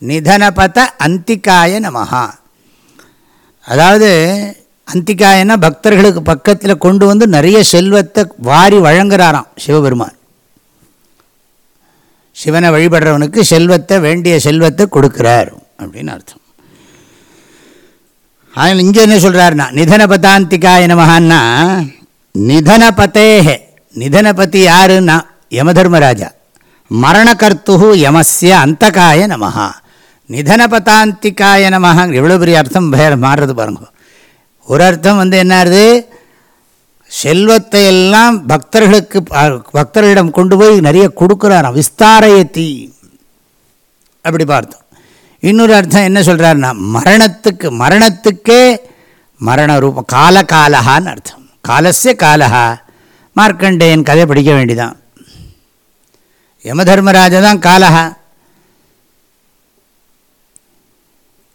நிதனபத அந்திக்காய நமஹா. அதாவது அந்திகாயனா பக்தர்களுக்கு பக்கத்தில் கொண்டு வந்து நிறைய செல்வத்தை வாரி வழங்குறாராம் சிவபெருமான். சிவனை வழிபடுறவனுக்கு செல்வத்தை வேண்டிய செல்வத்தை கொடுக்குறார் அப்படின்னு அர்த்தம். அதில் இங்கே என்ன சொல்கிறாருன்னா நிதனபதாந்திகாய நமகான்னா நிதனபதேஹே நிதனபதி யாருன்னா யமதர்மராஜா. மரணகர்த்து யமஸ்ய அந்தகாய நமகா நிதன பதாந்திக்காய நமஹா. எவ்வளோ பெரிய அர்த்தம் வேறு மாறுறது பாருங்க. ஒரு அர்த்தம் வந்து என்னது செல்வத்தை எல்லாம் பக்தர்களுக்கு பக்தர்களிடம் கொண்டு போய் நிறைய கொடுக்குறாராம். விஸ்தாரயத்தி. அப்படி பார்த்தோம். இன்னொரு அர்த்தம் என்ன சொல்கிறாருன்னா மரணத்துக்கு மரணத்துக்கே மரண ரூபம் கால காலஹான்னு அர்த்தம். காலசிய காலஹா. மார்க்கண்டேயன் கதை படிக்க வேண்டிதான். யமதர்மராஜா தான் காலஹா.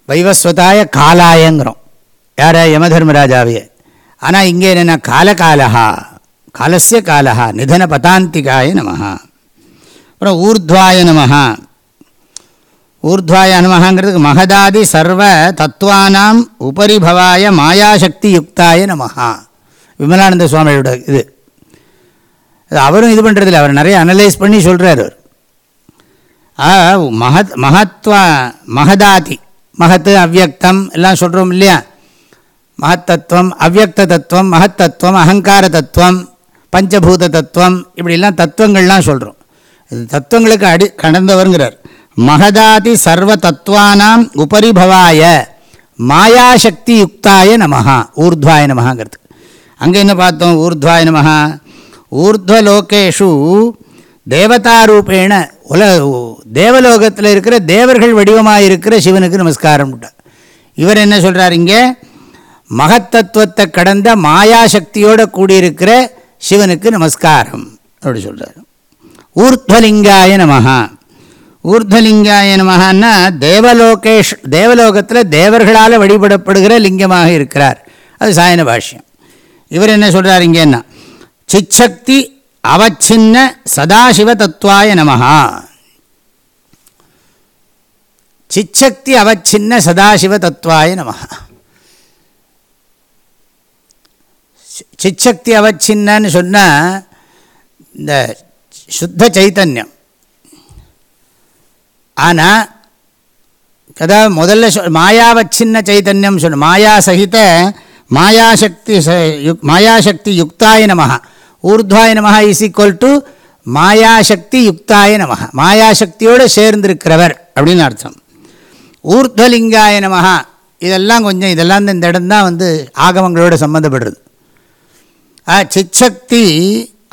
வைவஸ்வதாய காலாயங்கிறோம். யார? யமதர்மராஜாவே. ஆனால் இங்கே என்னென்ன காலகாலஹா காலசிய காலஹா நிதன பதாந்திகாய நமஹா. அப்புறம் ஊர்த்வாய நமஹா. ஊர்த்வாய நமஹாங்கிறதுக்கு மகதாதி சர்வ தத்துவானாம் உபரிபவாய மாயாசக்தி யுக்தாய நமஹா. விமலானந்த சுவாமியோட இது. அவரும் இது பண்ணுறதில்ல அவர் நிறைய அனலைஸ் பண்ணி சொல்கிறார் அவர். மகத் மகத்வா மகதாதி. மகத்து அவ்யக்தம் எல்லாம் சொல்கிறோம் இல்லையா? மகத்தத்துவம் அவ்வக்த தத்துவம் மகத்தத்துவம் அகங்கார தத்துவம் பஞ்சபூத தத்துவம் இப்படிலாம் தத்துவங்கள்லாம் சொல்கிறோம் இது தத்துவங்களுக்கு அடி கடந்தவருங்கிறார். மகதாதி சர்வ தத்துவானாம் உபரிபவாய மாயாசக்தி யுக்தாய நமஹா ஊர்த்வாய நமகாங்கிறது அங்கே என்ன பார்த்தோம்? ஊர்த்வாய நமஹா. ஊர்துவலோகேஷு தேவதாரூபேண உல தேவலோகத்தில் இருக்கிற தேவர்கள் வடிவமாக இருக்கிற சிவனுக்கு நமஸ்காரம் இவர் என்ன சொல்கிறார் இங்கே? மகத்தத்துவத்தை கடந்த மாயாசக்தியோடு கூடியிருக்கிற சிவனுக்கு நமஸ்காரம் அப்படி சொல்கிறார் ஊர்த்வலிங்காய நமகா ஊர்த்வலிங்காய நமகான்னா தேவலோகேஷ் தேவலோகத்தில் தேவர்களால் வழிபடப்படுகிற லிங்கமாக இருக்கிறார். அது சாயன பாஷ்யம். இவர் என்ன சொல்கிறார் இங்கேன்னா? சிச்சக்தி அவச்சின்ன சதாசிவ தத்துவாய நமஹா. சிச்சக்தி அவச்சின்ன சதாசிவ தத்துவாய நமஹா. சிச்சக்தி அவச்சின்னு சொன்னால் இந்த சுத்த சைத்தன்யம். ஆனால் கதா முதல்ல சொ மாயாவச்சின்ன சைத்தன்யம் சொன்ன மாயா சகித மாயாசக்தி மாயாசக்தி யுக்தாய நமஹா. ஊர்த்வாய நமஹ இஸ் ஈக்குவல் டு மாயாசக்தி யுக்தாய நமக மாயாசக்தியோடு சேர்ந்திருக்கிறவர் அப்படின்னு அர்த்தம். ஊர்த்வலிங்காய நமகா இதெல்லாம் கொஞ்சம் இதெல்லாம் இந்த இடம் தான் வந்து ஆகமங்களோடு சம்மந்தப்படுறது சிச்சக்தி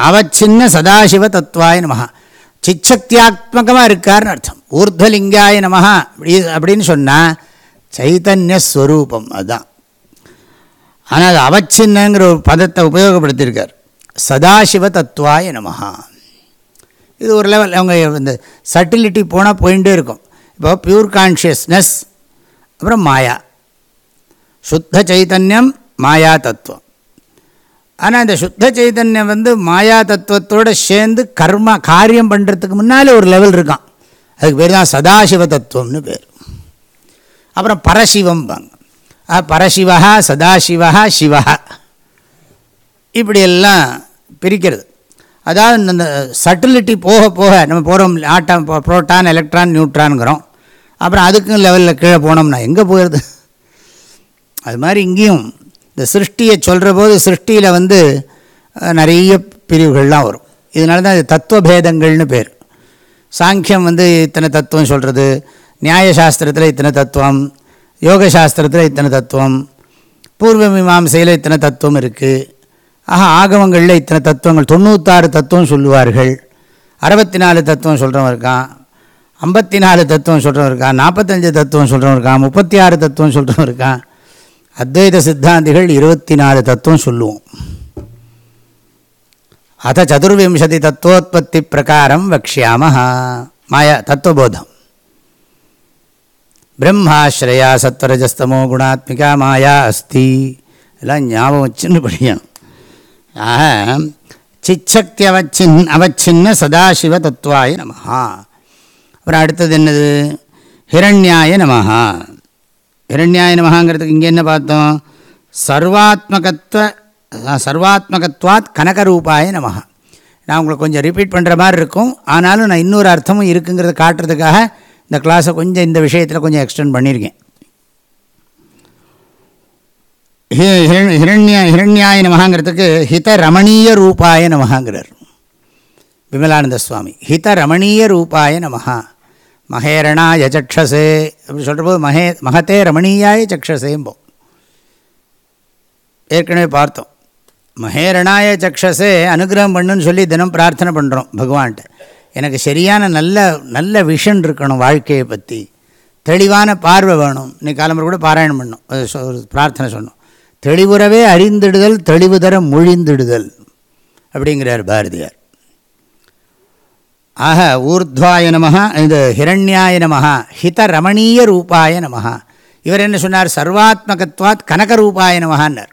அவச்சின்ன சதாசிவ தத்துவாய நமகா சிச்சக்தியாத்மகமாக இருக்கார்னு அர்த்தம். ஊர்துவலிங்காய நமகா அப்படி அப்படின்னு சொன்னால் சைத்தன்யஸ்வரூபம் அதுதான். ஆனால் அது அவச்சின்னங்கிற ஒரு பதத்தை உபயோகப்படுத்தியிருக்கார். சதாசிவ தத்துவாய நமஹா. இது ஒரு லெவல் அவங்க இந்த சட்டிலிட்டி போனால் போயிட்டே இருக்கும். இப்போ பியூர் கான்ஷியஸ்னஸ் அப்புறம் மாயா. சுத்த சைத்தன்யம் மாயா தத்துவம். ஆனால் இந்த சுத்த சைதன்யம் வந்து மாயா தத்துவத்தோடு சேர்ந்து கர்மா காரியம் பண்ணுறதுக்கு முன்னால் ஒரு லெவல் இருக்கான். அதுக்கு பேர் தான் சதாசிவ தத்துவம்னு பேர். அப்புறம் பரசிவம் பாங்க பரசிவா சதாசிவா சிவா இப்படியெல்லாம் பிரிக்கிறது. அதாவது இந்த சட்டிலிட்டி போக போக நம்ம போகிறோம் ஆட்டம் ப்ரோட்டான் எலக்ட்ரான் நியூட்ரான்ங்கிறோம் அப்புறம் அதுக்கும் லெவலில் கீழே போனோம்னா எங்கே போயிடுது அது மாதிரி இங்கேயும் இந்த சிருஷ்டியை சொல்கிற போது சிருஷ்டியில் வந்து நிறைய பிரிவுகள்லாம் வரும். இதனால தான் இது தத்துவ பேதங்கள்னு பேர். சாங்கியம் வந்து இத்தனை தத்துவம் சொல்கிறது நியாயசாஸ்திரத்தில் இத்தனை தத்துவம் யோக சாஸ்திரத்தில் இத்தனை தத்துவம் பூர்வ மீமாசையில் இத்தனை தத்துவம் இருக்குது ஆஹா ஆகமங்களில் இத்தனை தத்துவங்கள் தொண்ணூத்தாறு தத்துவம் சொல்லுவார்கள். அறுபத்தி நாலு தத்துவம் சொல்கிறவன் இருக்கான். ஐம்பத்தி நாலு தத்துவம் சொல்கிறவன் இருக்கான். நாற்பத்தஞ்சு தத்துவம் சொல்கிறவன் இருக்கான். முப்பத்தி ஆறு தத்துவம் சொல்கிறவன் இருக்கான். அத்வைத சித்தாந்திகள் இருபத்தி நாலு தத்துவம் சொல்லுவோம். அத சதுர்விம்சதி தத்துவோத்பத்தி பிரகாரம் வக்ஷியாம மாயா தத்துவபோதம். பிரம்மாஸ்ரயா சத்வரஜஸ்தமோ குணாத்மிகா மாயா அஸ்தி. எல்லாம் ஞாபகம் வச்சுன்னு படிக்கணும். ஆக சிச்சக்தி அவச்சின் அவச்சின்ன சதாசிவ தத்துவாய நமஹா. அப்புறம் அடுத்தது என்னது? ஹிரண்யாய நமஹா. ஹிரண்யாய நமஹாங்கிறதுக்கு இங்கே என்ன பார்த்தோம்? சர்வாத்மகத்துவ சர்வாத்மகத்வாத் கனகரூபாய நமஹா. நான் உங்களுக்கு கொஞ்சம் ரிப்பீட் பண்ணுற மாதிரி இருக்கும். ஆனாலும் நான் இன்னொரு அர்த்தமும் இருக்குங்கிறத காட்டுறதுக்காக இந்த கிளாஸை கொஞ்சம் இந்த விஷயத்தில் கொஞ்சம் எக்ஸ்டெண்ட் பண்ணியிருக்கேன். ஹிரண்ய ஹிரண்யாய நமகாங்கிறதுக்கு ஹித ரமணீய ரூபாய நமகாங்கிறார் விமலானந்த சுவாமி. ஹித ரமணீய ரூபாய நமஹா. மகேரணா சக்ஷசே அப்படி சொல்கிற போது மகே மகத்தே ரமணீயாய சக்ஷசேம்போ ஏற்கனவே பார்த்தோம். மகேரணாய சக்ஷசே அனுகிரகம் பண்ணுன்னு சொல்லி தினம் பிரார்த்தனை பண்ணுறோம் பகவான்கிட்ட. எனக்கு சரியான நல்ல நல்ல விஷன் இருக்கணும் வாழ்க்கையை பற்றி தெளிவான பார்வை வேணும். இன்னைக்கு காலம்பரம் கூட பாராயணம் பண்ணோம். பிரார்த்தனை சொன்னோம். தெளிவுறவே அறிந்திடுதல் தெளிவு தர மொழிந்திடுதல் அப்படிங்கிறார் பாரதியார். ஆக ஊர்த்வாய நமகா இந்த ஹிரண்யாய நமகா ஹித ரமணீய ரூபாய நமகா இவர் என்ன சொன்னார்? சர்வாத்மகத்வாத் கனக ரூபாய நமகான்னார்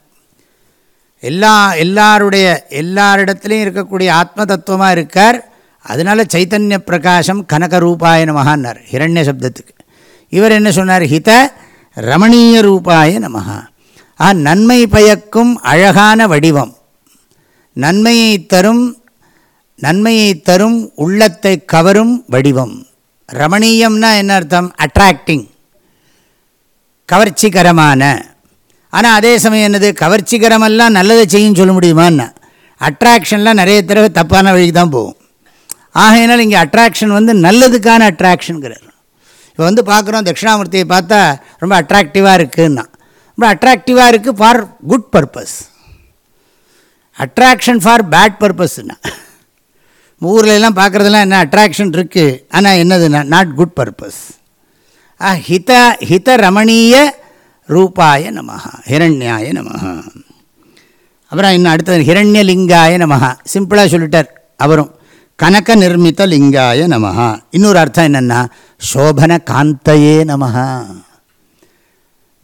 எல்லா எல்லாருடைய எல்லாரிடத்துலையும் இருக்கக்கூடிய ஆத்ம தத்துவமாக இருக்கார். அதனால சைத்தன்ய பிரகாசம் கனக ரூபாய நமகான்னார் ஹிரண்ய சப்தத்துக்கு. இவர் என்ன சொன்னார்? ஹித ரமணீய ரூபாய நமஹா. ஆ நன்மை பயக்கும் அழகான வடிவம். நன்மையை தரும் நன்மையை தரும் உள்ளத்தை கவரும் வடிவம். ரமணீயம்னா என்ன அர்த்தம்? அட்ராக்டிங் கவர்ச்சிகரமான. ஆனால் அதே சமயம் என்னது? கவர்ச்சிகரமெல்லாம் நல்லதை செய்யும் சொல்ல முடியுமான்னா? அட்ராக்ஷன்லாம் நிறைய தடவை தப்பான வழிக்கு தான் போகும். ஆகையினால் இங்கே அட்ராக்ஷன் வந்து நல்லதுக்கான அட்ராக்ஷனுங்கிறார் இப்போ வந்து பார்க்குறோம் தட்சிணாமூர்த்தியை பார்த்தா ரொம்ப அட்ராக்டிவாக இருக்குன்னா. ரொம்ப அட்ராக்டிவாக இருக்குது for good purpose attraction for bad பர்பஸ்னா ஊரில் எல்லாம் பார்க்குறதெல்லாம் என்ன அட்ராக்ஷன் இருக்குது ஆனால் என்னது நாட் குட் பர்பஸ் ஆ ஹித ஹித ரமணீய ரூபாய நமஹா ஹிரண்யாய நமஹா. அப்புறம் இன்னும் அடுத்தது ஹிரண்யலிங்காய நமஹா. சிம்பிளாக சொல்லிட்டார் அவரும். கனக நிர்மித லிங்காய நமஹா. இன்னொரு அர்த்தம் என்னென்னா சோபன காந்தையே நமஹா.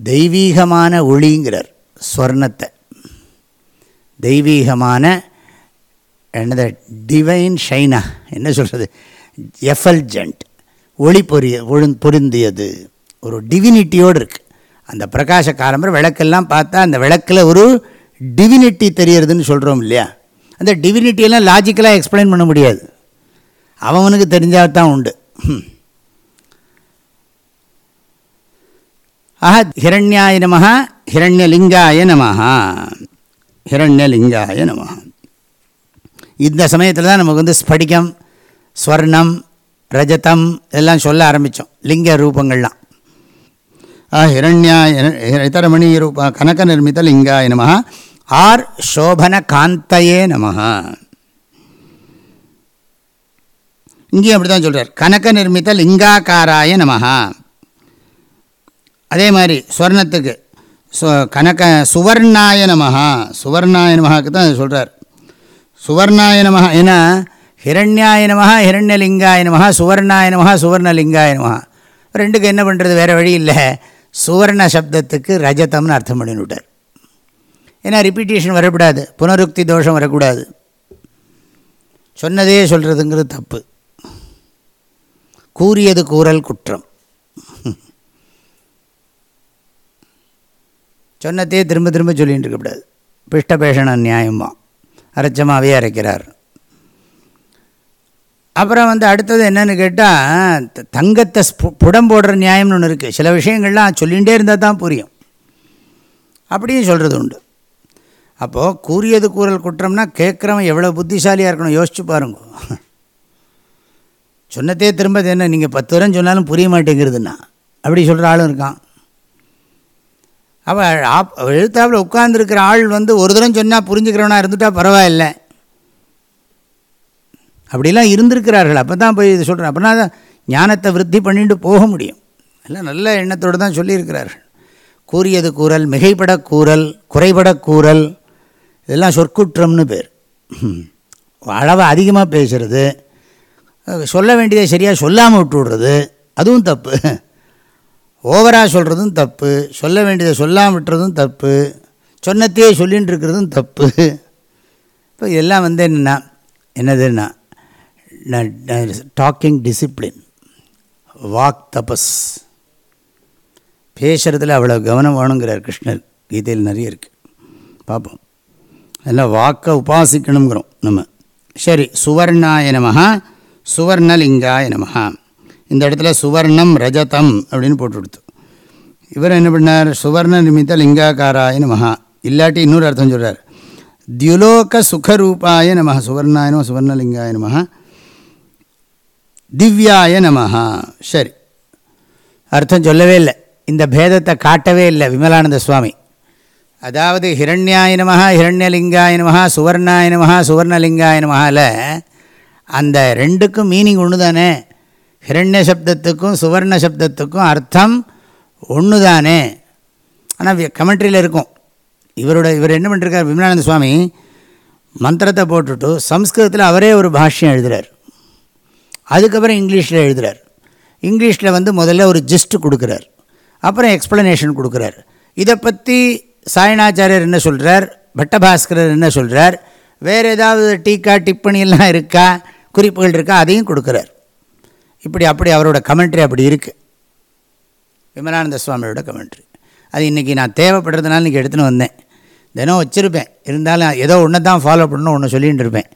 தெய்வீகமான ஒளிங்கிறார் ஸ்வர்ணத்தை. தெய்வீகமான என்னது டிவைன் ஷைனா என்ன சொல்கிறது எஃபல்ஜென்ட் ஒளி பொரிய ஒழு பொருந்தியது. ஒரு டிவினிட்டியோடு இருக்குது அந்த பிரகாச காலம்பரை விளக்கெல்லாம் பார்த்தா அந்த விளக்கில் ஒரு டிவினிட்டி தெரியறதுன்னு சொல்கிறோம் இல்லையா? அந்த டிவினிட்டியெல்லாம் லாஜிக்கலாக எக்ஸ்பிளைன் பண்ண முடியாது. அவனுக்கு தெரிஞ்சால் தான் உண்டு. ஆஹ ஹிரண்யாய நமஹா ஹிரண்யலிங்காய நமஹா. ஹிரண்யலிங்காய நமஹா. இந்த சமயத்தில் தான் நமக்கு வந்து ஸ்படிகம் ஸ்வர்ணம் ரஜதம் எல்லாம் சொல்ல ஆரம்பித்தோம் லிங்க ரூபங்கள்லாம். ஹிரண்யாய இதரமணி ரூப கனக நிர்மித லிங்காய நம ஆர் சோபன காந்தையே நம இங்கேயும் அப்படி தான் சொல்கிறார் கனக நிர்மித லிங்காக்காராய நமஹா. அதே மாதிரி ஸ்வர்ணத்துக்கு சு கனக சுவர்ணாய நமஹா. சுவர்ணாய நமஹாக்கு தான் சொல்கிறார் சுவர்ணாய நமஹா ஏன்னா ஹிரண்யாய நமஹா ஹிரண்யலிங்காய நமஹா சுவர்ணாய நமஹா சுவர்ணலிங்காய நமஹா. ரெண்டுக்கு என்ன பண்ணுறது வேறு வழி இல்லை. சுவர்ண சப்தத்துக்கு ரஜதம்னு அர்த்தம் பண்ணிவிட்டார் ஏன்னா ரிப்பீட்டேஷன் வரக்கூடாது. புனருக்தி தோஷம் வரக்கூடாது. சொன்னதே சொல்கிறதுங்கிறது தப்பு. கூறியது கூறல் குற்றம். சொன்னத்தையே திரும்ப திரும்ப சொல்லிகிட்டு இருக்கக்கூடாது பிஷ்டபேஷண நியாயமா? அரைச்சமாகவே அரைக்கிறார். அப்புறம் வந்து அடுத்தது என்னென்னு கேட்டால் தங்கத்தை புடம் போடுற நியாயம்னு ஒன்று இருக்குது சில விஷயங்கள்லாம் சொல்லிகிட்டே இருந்தால் தான் புரியும். அப்படியும் சொல்கிறது உண்டு. அப்போது கூறியது கூறல் குற்றம்னா கேட்குறவன் எவ்வளோ புத்திசாலியாக இருக்கணும் யோசிச்சு பாருங்க. சொன்னதே திரும்ப என்ன நீங்கள் பத்து வரம் சொன்னாலும் புரிய மாட்டேங்கிறதுண்ணா அப்படி சொல்கிற ஆளும் இருக்கான். அவள் ஆப் எழுத்தாப்பில் உட்கார்ந்துருக்கிற ஆள் வந்து ஒரு தரம் சொன்னால் புரிஞ்சுக்கிறவனா இருந்துட்டால் பரவாயில்லை. அப்படிலாம் இருந்திருக்கிறார்கள். அப்போ தான் போய் இது சொல்கிறேன் அப்படின்னா தான் ஞானத்தை விருத்தி பண்ணிட்டு போக முடியும். எல்லாம் நல்ல எண்ணத்தோடு தான் சொல்லியிருக்கிறார்கள். கூறியது கூறல் மிகைப்படக் கூறல் குறைபட கூறல் இதெல்லாம் சொற்குற்றம்னு பேர். அளவை அதிகமாக பேசுகிறது சொல்ல வேண்டியதை சரியாக சொல்லாமல் விட்டு விடுறது அதுவும் தப்பு. ஓவராக சொல்கிறதும் தப்பு சொல்ல வேண்டியதை சொல்லாமல் விட்டுறதும் தப்பு சொன்னத்தையே சொல்லின்னு இருக்கிறதும் தப்பு. இப்போ இதெல்லாம் வந்து என்னென்னா என்னதுன்னா டாக்கிங் டிசிப்ளின் வாக் தபஸ். பேசுகிறதுல அவ்வளோ கவனம் வேணுங்கிறார் கிருஷ்ணர். கீதையில் நிறைய இருக்குது பார்ப்போம் அதெல்லாம் வாக்கை உபாசிக்கணுங்கிறோம் நம்ம. சரி சுவர்ணாய நமஹா சுவர்ணலிங்காய நமஹா. இந்த இடத்துல சுவர்ணம் ரஜதம் அப்படின்னு போட்டு கொடுத்து இவர் என்ன பண்ணார்? சுவர்ண நிமித்த லிங்காக்காராய நமஹா. இல்லாட்டி இன்னொரு அர்த்தம் சொல்கிறார் தியுலோக சுகரூபாய நம சுவர்ணாய நம சுவர்ணலிங்காய நம திவ்யாய நமஹா. சரி. அர்த்தம் சொல்லவே இல்லை. இந்த பேதத்தை காட்டவே இல்லை விமலானந்த சுவாமி. அதாவது ஹிரண்யாய நமஹா ஹிரண்யலிங்காய நமஹா சுவர்ணாய நமஹ சுவர்ணலிங்காய நமஹால அந்த ரெண்டுக்கும் மீனிங் ஒன்று தானே ஹிரண்ய சப்தத்துக்கும் சுவர்ண சப்தத்துக்கும் அர்த்தம் ஒன்று தானே ஆனால் கமெண்ட்ரியில் இருக்கும். இவரோட இவர் என்ன பண்ணிருக்கார் விமலானந்த சுவாமி மந்திரத்தை போட்டுட்டு சம்ஸ்கிருதத்தில் அவரே ஒரு பாஷ்யம் எழுதுகிறார் அதுக்கப்புறம் இங்கிலீஷில் எழுதுகிறார் இங்கிலீஷில் வந்து முதல்ல ஒரு ஜிஸ்ட் கொடுக்குறார். அப்புறம் எக்ஸ்ப்ளனேஷன் கொடுக்குறார். இதை பற்றி சாயணாச்சாரியர் என்ன சொல்கிறார் பட்டபாஸ்கரர் என்ன சொல்கிறார் வேறு ஏதாவது டீக்கா டிப்பணியெல்லாம் இருக்கா? குறிப்புகள் இருக்கா? அதையும் கொடுக்குறார். இப்படி அப்படி அவரோட கமெண்ட்ரி அப்படி இருக்குது விமலானந்த சுவாமியோட கமெண்ட்ரி அது இன்றைக்கி நான் தேவைப்படுறதுனால இன்றைக்கி எடுத்துன்னு வந்தேன். தினம் வச்சுருப்பேன். இருந்தாலும் ஏதோ ஒன்று தான் ஃபாலோ பண்ணணும் ஒன்று சொல்லிகிட்டு இருப்பேன்.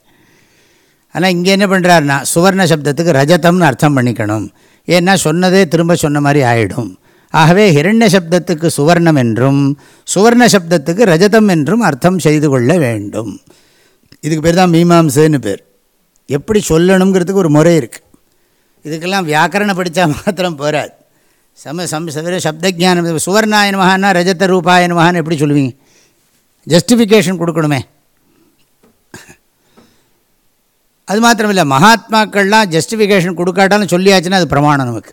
ஆனால் இங்கே என்ன பண்ணுறாருனா சுவர்ண சப்தத்துக்கு ரஜதம்னு அர்த்தம் பண்ணிக்கணும். ஏன்னா சொன்னதே திரும்ப சொன்ன மாதிரி ஆகிடும் ஆகவே ஹிரண்ய சப்தத்துக்கு சுவர்ணம் என்றும் சுவர்ண சப்தத்துக்கு ரஜதம் என்றும் அர்த்தம் செய்து கொள்ள வேண்டும். இதுக்கு பேர் தான் மீமாம்சேன்னு பேர். எப்படி சொல்லணுங்கிறதுக்கு ஒரு முறை இருக்குது இதுக்கெல்லாம் வியாக்கரணம் படித்தா மாத்திரம் போகாது சம சம் சவர சப்தஜானம் சுவர்ணாய நமஹான்னா ரஜத ரூபாய நமஹான்னு எப்படி சொல்லுவீங்க? ஜஸ்டிஃபிகேஷன் கொடுக்கணுமே. அது மாத்திரமில்லை மகாத்மாக்கள்லாம் ஜஸ்டிஃபிகேஷன் கொடுக்காட்டாலும் சொல்லியாச்சுன்னா அது பிரமாணம் நமக்கு.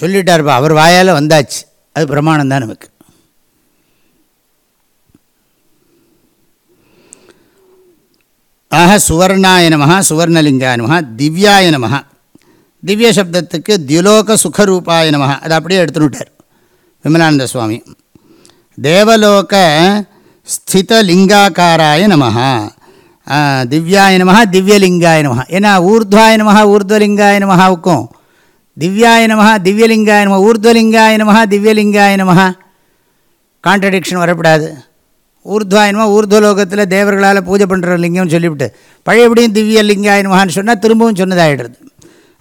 சொல்லிட்டார்ப்பா அவர் வாயால் வந்தாச்சு அது பிரமாணம் தான் நமக்கு. ஆக சுவர்ணாய நமகா சுவர்ணலிங்காய நமகா திவ்யாய நமகா திவ்ய சப்தத்துக்கு தியுலோக சுகரூபாய நமகா அதை அப்படியே எடுத்துனுட்டார் விமலானந்த சுவாமி. தேவலோக ஸ்திதலிங்காக்காராய நமகா திவ்யாய நமகா திவ்யலிங்காய நமகா ஏன்னா ஊர்துவாய நமகா ஊர்துவலிங்காய நமகாவுக்கும் திவ்யாய நமகா திவ்யலிங்காய நமஹா ஊர்துவலிங்காய நமகா திவ்யலிங்காய நமகா கான்ட்ரடிக்ஷன் வரப்படாது. ஊர்துவாயனமா ஊர்துவலோகத்தில் தேவர்களால் பூஜை பண்ணுற லிங்கம்னு சொல்லிவிட்டு பழையபடியும் திவ்ய லிங்காயனமான்னு சொன்னால் திரும்பவும் சொன்னதாகிடுறது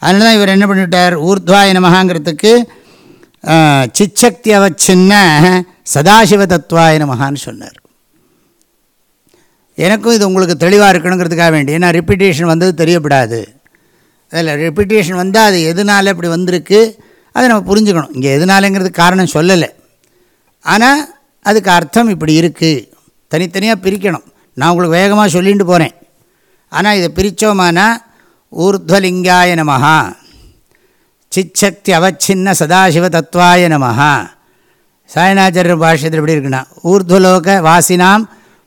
அதனால தான் இவர் என்ன பண்ணிவிட்டார்? ஊர்துவாயினமகாங்கிறதுக்கு சிச்சக்தி அவச்சின்ன சதாசிவ தத்துவாயினமகான்னு சொன்னார். எனக்கும் இது உங்களுக்கு தெளிவாக இருக்கணுங்கிறதுக்காக வேண்டி ஏன்னா ரிப்பீட்டேஷன் வந்தது தெரியப்படாது. அதில் ரிப்பீட்டேஷன் வந்தால் அது எதனால் இப்படி வந்திருக்கு அதை நம்ம புரிஞ்சுக்கணும். இங்கே எதுனாலங்கிறதுக்கு காரணம் சொல்லலை. ஆனால் அதுக்கு அர்த்தம் இப்படி இருக்குது தனித்தனியாக பிரிக்கணும். நான் உங்களுக்கு வேகமாக சொல்லிட்டு போகிறேன் ஆனால் இதை பிரித்தோமானா ஊர்துவலிங்காய நமஹா. சிச்சக்தி அவச்சின்ன சதாசிவ தத்வாய நமஹா. சாயணாச்சாரியர் பாஷ்யத்தில் எப்படி இருக்குன்னா ஊர்துவலோக வாசினாம்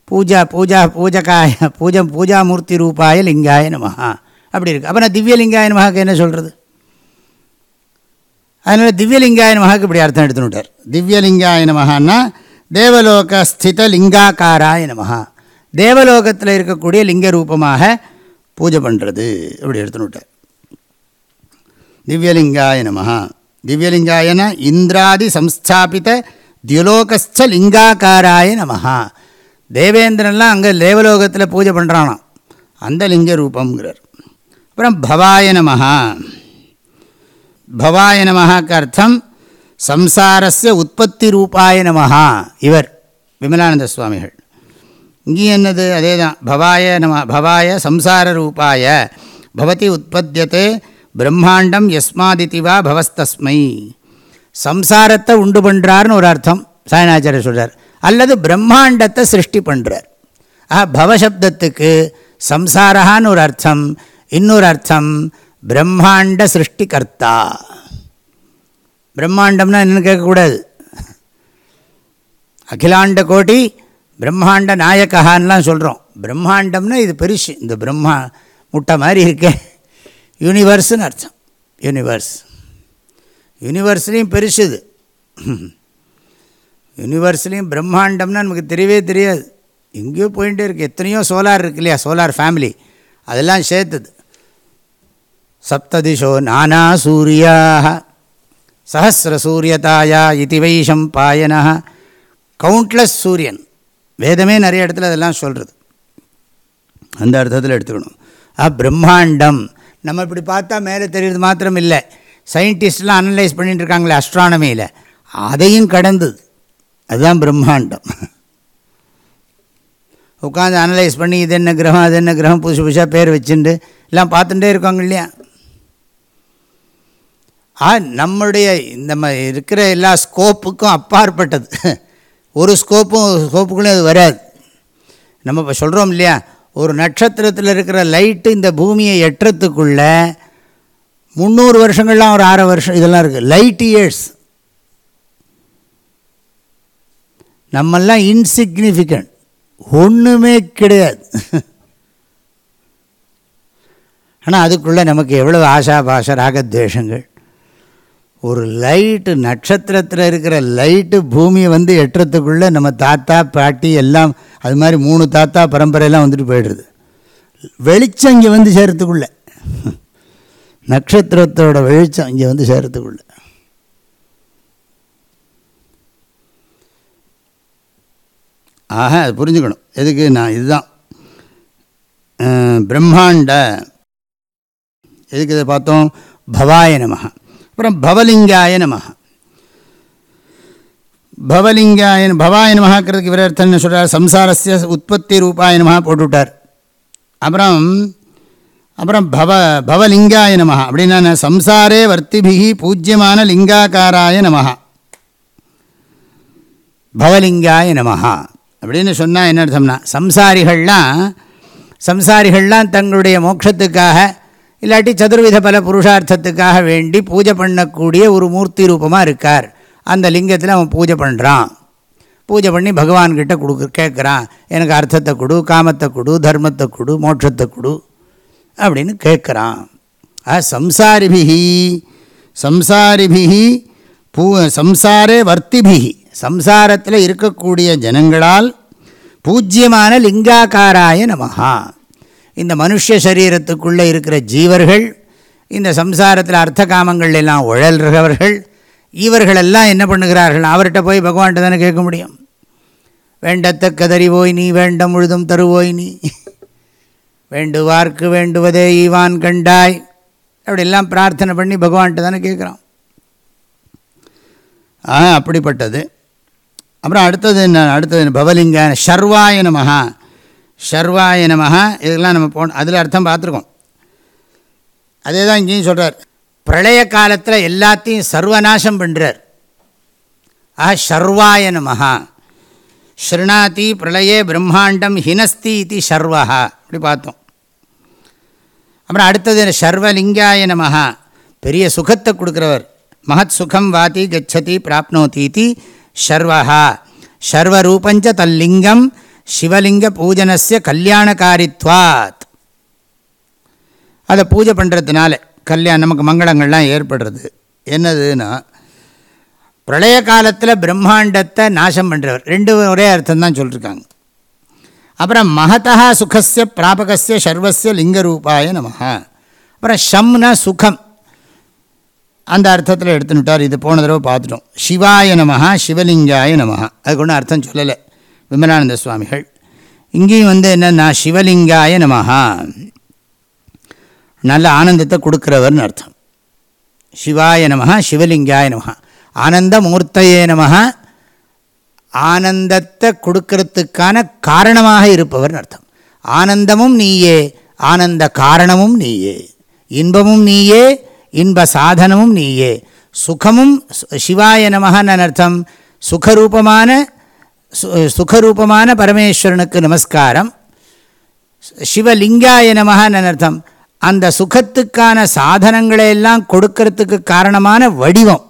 பூஜா பூஜா பூஜகாய பூஜம் பூஜாமூர்த்தி ரூபாய லிங்காய நமஹா. அப்படி இருக்குது அப்புறம் திவ்யலிங்காய நமஹாக்கு என்ன சொல்கிறது அதனால் திவ்யலிங்காய நமஹாக்கு இப்படி அர்த்தம் எடுத்துன்னு விட்டார். திவ்யலிங்காய நமகான்னா தேவலோக ஸ்தித லிங்காக்காராய நமகா தேவலோகத்தில் இருக்கக்கூடிய லிங்க ரூபமாக பூஜை பண்ணுறது அப்படி எடுத்துனுட்டார் திவ்யலிங்காய நமகா திவ்யலிங்காயன இந்திராதி சம்ஸ்தாபித தியுலோகஸ்த லிங்காக்காராய நமகா தேவேந்திரன்லாம் அங்கே தேவலோகத்தில் பூஜை பண்ணுறானாம் அந்த லிங்க ரூபங்கிறார் அப்புறம் பவாய நமகா பவாய நமகாக்கு அர்த்தம் சம்சாரஸ்ய உற்பத்தி ரூபாய நமஹா. இவர் விமலானந்த சுவாமிகள். இங்கேயும் என்னது? அதே தான் பவாய நம பவாய சம்சார ரூபாய. பவதி உற்பத்தியத்தே பிரம்மாண்டம் யஸ்மாதிதி வா பவஸ்தஸ்மை. சம்சாரத்தை உண்டு பண்ணுறார்னு ஒரு அர்த்தம் சாயனாச்சாரியர் சொல்கிறார் அல்லது பிரம்மாண்டத்தை சிருஷ்டி பண்ணுறார் ஆ பவசப்தத்துக்கு சம்சாரஹான்னு ஒரு அர்த்தம் இன்னொரு அர்த்தம் பிரம்மாண்ட சிருஷ்டிகர்த்தா. பிரம்மாண்டம்னா என்னென்னு கேட்கக்கூடாது. அகிலாண்ட கோட்டி பிரம்மாண்ட நாயக்கஹான்லாம் சொல்கிறோம் பிரம்மாண்டம்னா இது பெருசு. இந்த பிரம்மா முட்டை மாதிரி இருக்கே. யூனிவர்ஸ்னு அர்த்தம். யூனிவர்ஸ். யூனிவர்ஸ்லேயும் பெருசுது யூனிவர்ஸ்லேயும் பிரம்மாண்டம்னா நமக்கு தெரியவே தெரியாது. எங்கேயோ போயிட்டே இருக்குது எத்தனையோ சோலார் இருக்கு இல்லையா? சோலார் ஃபேமிலி அதெல்லாம் சேர்த்துது. சப்ததிஷோ நானா சூரியாக சஹசிரசூரியதாயா இதி வைஷம் பாயனா கவுண்ட்லெஸ் சூரியன். வேதமே நிறைய இடத்துல அதெல்லாம் சொல்கிறது அந்த அர்த்தத்தில் எடுத்துக்கணும். ஆ பிரம்மாண்டம். நம்ம இப்படி பார்த்தா மேலே தெரியுறது மாத்திரம் இல்லை. சயின்டிஸ்ட்லாம் அனலைஸ் பண்ணிட்டு இருக்காங்களே அஸ்ட்ரானமியில் அதையும் கடந்தது அதுதான் பிரம்மாண்டம். உட்காந்து அனலைஸ் பண்ணி இது என்ன கிரகம் அது என்ன கிரகம் புதுசு புதுசாக பேர் வச்சுட்டு எல்லாம் பார்த்துட்டே இருக்காங்க இல்லையா? ஆ நம்முடைய நம்ம இருக்கிற எல்லா ஸ்கோப்புக்கும் அப்பாற்பட்டது. ஒரு ஸ்கோப்பும் ஸ்கோப்புக்குள்ளேயும் அது வராது. நம்ம இப்போ சொல்கிறோம் இல்லையா ஒரு நட்சத்திரத்தில் இருக்கிற லைட்டு இந்த பூமியை எட்டுறதுக்குள்ள முந்நூறு வருஷங்கள்லாம் ஒரு ஆறு வருஷம் இதெல்லாம் இருக்குது லைட் இயர்ஸ் நம்மெல்லாம் இன்சிக்னிஃபிகண்ட் ஒன்றுமே கிடையாது. ஆனால் அதுக்குள்ளே நமக்கு எவ்வளோ ஆசா பாஷ ராகத்வேஷங்கள் ஒரு லைட்டு நட்சத்திரத்தில் இருக்கிற லைட்டு பூமியை வந்து எட்டுறதுக்குள்ளே நம்ம தாத்தா பாட்டி எல்லாம் அது மாதிரி மூணு தாத்தா பரம்பரையெல்லாம் வந்துட்டு போயிடுறது. வெளிச்சம் இங்கே வந்து சேரத்துக்குள்ள. நட்சத்திரத்தோட வெளிச்சம் இங்கே வந்து சேரத்துக்குள்ள. ஆக அது புரிஞ்சுக்கணும். எதுக்கு? நான் இதுதான். பிரம்மாண்ட எதுக்கு இதை பார்த்தோம்? பவாய நமகா அப்புறம் பவலிங்காய நம பவலிங்காய பவாய நமஹாக்கிறதுக்கு இவர் அர்த்தம்னு சொல்கிறார் சம்சாரஸ்ய உற்பத்தி ரூபாய நமஹா போட்டுவிட்டார் அப்புறம் அப்புறம் பவ பவலிங்காய நம அப்படின்னா சம்சாரே வர்த்திபிகி பூஜ்யமான லிங்காக்காராய நம பவலிங்காய நமஹா. அப்படின்னு சொன்னால் என்ன அர்த்தம்னா சம்சாரிகள்லாம் சம்சாரிகள்லாம் தங்களுடைய மோட்சத்துக்காக இல்லாட்டி சதுர்வித பல புருஷார்த்தத்துக்காக வேண்டி பூஜை பண்ணக்கூடிய ஒரு மூர்த்தி ரூபமாக இருக்கார். அந்த லிங்கத்தில் அவன் பூஜை பண்ணுறான் பூஜை பண்ணி பகவான்கிட்ட கொடுக்க கேட்குறான் எனக்கு அர்த்தத்தை கொடு காமத்தை கொடு தர்மத்தை கொடு மோட்சத்தை கொடு அப்படின்னு கேட்குறான் ஆ சம்சாரிபிகி சம்சாரிபிகி பூ சம்சாரே வர்த்திபிகி சம்சாரத்தில் இருக்கக்கூடிய ஜனங்களால் பூஜ்யமான லிங்காக்காராய நமகா இந்த மனுஷ சரீரத்துக்குள்ளே இருக்கிற ஜீவர்கள் இந்த சம்சாரத்தில் அர்த்த காமங்கள் எல்லாம் உழல்றவர்கள் இவர்களெல்லாம் என்ன பண்ணுகிறார்கள்? அவர்கிட்ட போய் பகவான்கிட்ட தானே கேட்க முடியும். வேண்டத்தக்கதறிவோய் நீ வேண்டம் முழுதும் தருவோய் நீ. வேண்டுவார்க்கு வேண்டுவதே ஈவான் கண்டாய். அப்படியெல்லாம் பிரார்த்தனை பண்ணி பகவான்கிட்ட தானே கேட்குறான் ஆ அப்படிப்பட்டது. அப்புறம் அடுத்தது என்ன? அடுத்தது பவலிங்க ஷர்வாய நமகா ஷர்வாய நமஹா இதெல்லாம் நம்ம போன அதில் அர்த்தம் பார்த்துருக்கோம். அதே தான் இங்கேயும் சொல்கிறார் பிரளய காலத்தில் எல்லாத்தையும் சர்வநாசம் பண்ணுறார் ஆஹ் ஷர்வாய நமஹா. ஸ்ருணாதி பிரளயே பிரம்மாண்டம் ஹினஸ்தி இது ஷர்வஹா அப்படி பார்த்தோம். அப்புறம் அடுத்தது சர்வலிங்காய நமஹா. பெரிய சுகத்தை கொடுக்குறவர். மகத் சுகம் வாதி கச்சதி பிராப்னோதி இது ஷர்வஹா ஷர்வரூபஞ்ச தல்லிங்கம் சிவலிங்க பூஜனஸ்ய கல்யாணகாரித்வாத். அதை பூஜை பண்ணுறதுனால கல்யாணம் நமக்கு மங்களங்கள்லாம் ஏற்படுறது. என்னதுன்னா பிரளய காலத்தில் பிரம்மாண்டத்தை நாசம் பண்ணுறவர் ரெண்டு ஒரே அர்த்தம் தான் சொல்லியிருக்காங்க அப்புறம் மகதா சுகசிய பிராபகசிய சர்வசிய லிங்க ரூபாய நம அப்புறம் ஷம்னா சுகம். அந்த அர்த்தத்தில் எடுத்துனுட்டார் இது போன தடவை பார்த்துட்டோம். சிவாய நமஹா சிவலிங்காய நமஹா. அதுக்கு ஒன்றும் அர்த்தம் சொல்லலை. விமலானந்த சுவாமிகள். இங்கேயும் வந்து என்னென்னா சிவலிங்காய நமஹா. நல்ல ஆனந்தத்தை கொடுக்குறவர்னு அர்த்தம். சிவாய நமஹா சிவலிங்காய நமஹா. ஆனந்த மூர்த்தையே நமஹா. ஆனந்தத்தை கொடுக்கறதுக்கான காரணமாக இருப்பவர்னு அர்த்தம். ஆனந்தமும் நீயே ஆனந்த காரணமும் நீயே. இன்பமும் நீயே இன்ப சாதனமும் நீயே. சுகமும் சிவாய நமகன்னு அர்த்தம். சுகரூபமான சுகரூபமான பரமேஸ்வரனுக்கு நமஸ்காரம். சிவலிங்காய நமகன்னு அர்த்தம் அந்த சுகத்துக்கான சாதனங்களை எல்லாம் கொடுக்கறதுக்கு காரணமான வடிவம்.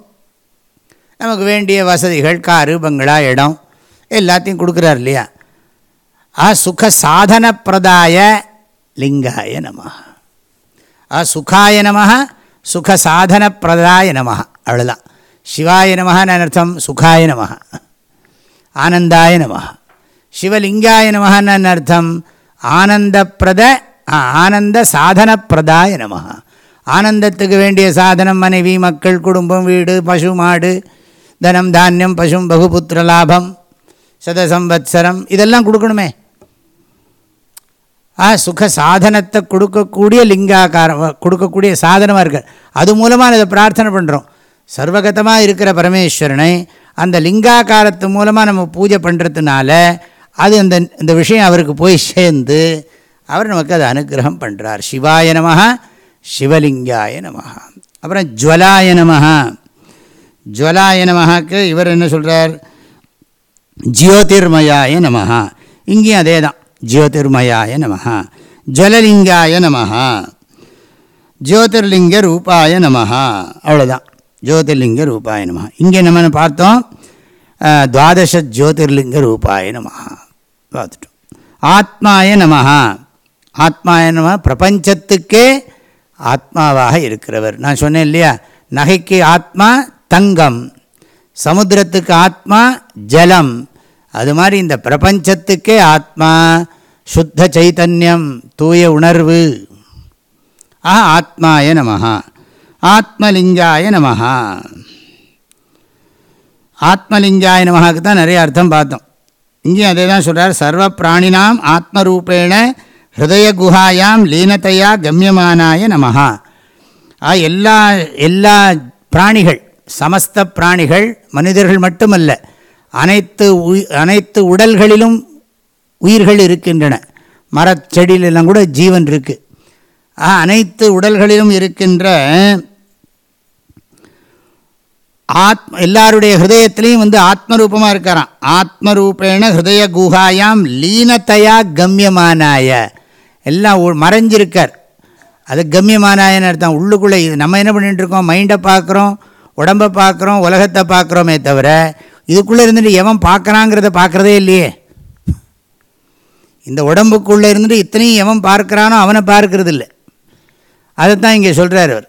நமக்கு வேண்டிய வசதிகள் காரு பங்களா இடம் எல்லாத்தையும் கொடுக்குறார் இல்லையா? ஆ சுக சாதன பிரதாய லிங்காய நம ஆ சுகாய நம சுக சாதன பிரதாய நம அவ்வளோதான் சிவாய நமஹன்னு அர்த்தம் சுகாய நம ஆனந்தாய நம சிவலிங்காய நமகன்னு அர்த்தம் ஆனந்தப்பிரத ஆ, ஆனந்த சாதனப்பிரதாய நம ஆனந்தத்துக்கு வேண்டிய சாதனம் மனைவி மக்கள் குடும்பம் வீடு பசு மாடு தனம் தானியம் பசும் பகுபுத்திர லாபம் சதசம்பத்சரம் இதெல்லாம் கொடுக்கணுமே. ஆ சுக சாதனத்தை கொடுக்கக்கூடிய லிங்காக்காரம் கொடுக்கக்கூடிய சாதனமாக இருக்கு. அது மூலமாக அதை பிரார்த்தனை பண்ணுறோம் சர்வகதமாக இருக்கிற பரமேஸ்வரனை அந்த லிங்காக்காரத்து மூலமாக நம்ம பூஜை பண்ணுறதுனால அது அந்த இந்த விஷயம் அவருக்கு போய் சேர்ந்து அவர் நமக்கு அதை அனுகிரகம் பண்ணுறார் சிவாய நமகா சிவலிங்காய நமஹ. அப்புறம் ஜுவலாய நமகா ஜுவலாய நமஹாக்கு இவர் என்ன சொல்கிறார் ஜியோதிர்மயாய நமஹா. இங்கேயும் அதே தான் ஜியோதிர்மயாய நமஹ. ஜுவலலிங்காய நமகா ஜோதிர்லிங்க ரூபாய நமஹ. அவ்வளோதான் ஜோதிர்லிங்க ரூபாய நம இங்கே நம்ம பார்த்தோம் துவாதச ஜோதிர்லிங்க ரூபாய நமஹ பார்த்துட்டோம் ஆத்மாய நமஹா ஆத்மாய நம பிரபஞ்சத்துக்கே ஆத்மாவாக இருக்கிறவர் நான் சொன்னேன் இல்லையா நகைக்கு ஆத்மா தங்கம் சமுத்திரத்துக்கு ஆத்மா ஜலம் அது மாதிரி இந்த பிரபஞ்சத்துக்கே ஆத்மா சுத்த சைத்தன்யம் தூய உணர்வு ஆஹா ஆத்மாய நமஹா ஆத்மலிங்காய நமகா ஆத்மலிங்காய நமகாக்கு தான் நிறைய அர்த்தம் பார்த்தோம். இங்கேயும் அதே தான் சொல்கிறார் சர்வ பிராணினாம் ஆத்மரூபேண ஹிருதய குஹாயாம் லீனத்தையா கம்யமானாய நமஹா. ஆ எல்லா எல்லா பிராணிகள் சமஸ்த பிராணிகள் மனிதர்கள் மட்டுமல்ல அனைத்து அனைத்து உடல்களிலும் உயிர்கள் இருக்கின்றன. மரச்செடியிலெல்லாம் கூட ஜீவன் இருக்குது ஆ அனைத்து உடல்களிலும் இருக்கின்ற ஆத்ம எல்லாருடைய ஹிருதயத்திலையும் வந்து ஆத்மரூபமாக இருக்காராம். ஆத்மரூபேண ஹிருதய குஹாயாம் லீனத்தையா கம்யமானாய. எல்லாம் மறைஞ்சிருக்கார். அது கம்யமானாயன்னு அர்த்தம். உள்ளுக்குள்ளே இது நம்ம என்ன பண்ணிட்டு இருக்கோம்? மைண்டை பார்க்குறோம் உடம்பை பார்க்குறோம் உலகத்தை பார்க்குறோமே தவிர இதுக்குள்ளே இருந்துட்டு எவன் பார்க்குறாங்கிறத பார்க்குறதே இல்லையே. இந்த உடம்புக்குள்ளே இருந்துட்டு இத்தனையும் எவன் பார்க்குறானோ அவனை பார்க்கறது இல்லை தான் இங்கே சொல்கிறார் அவர்.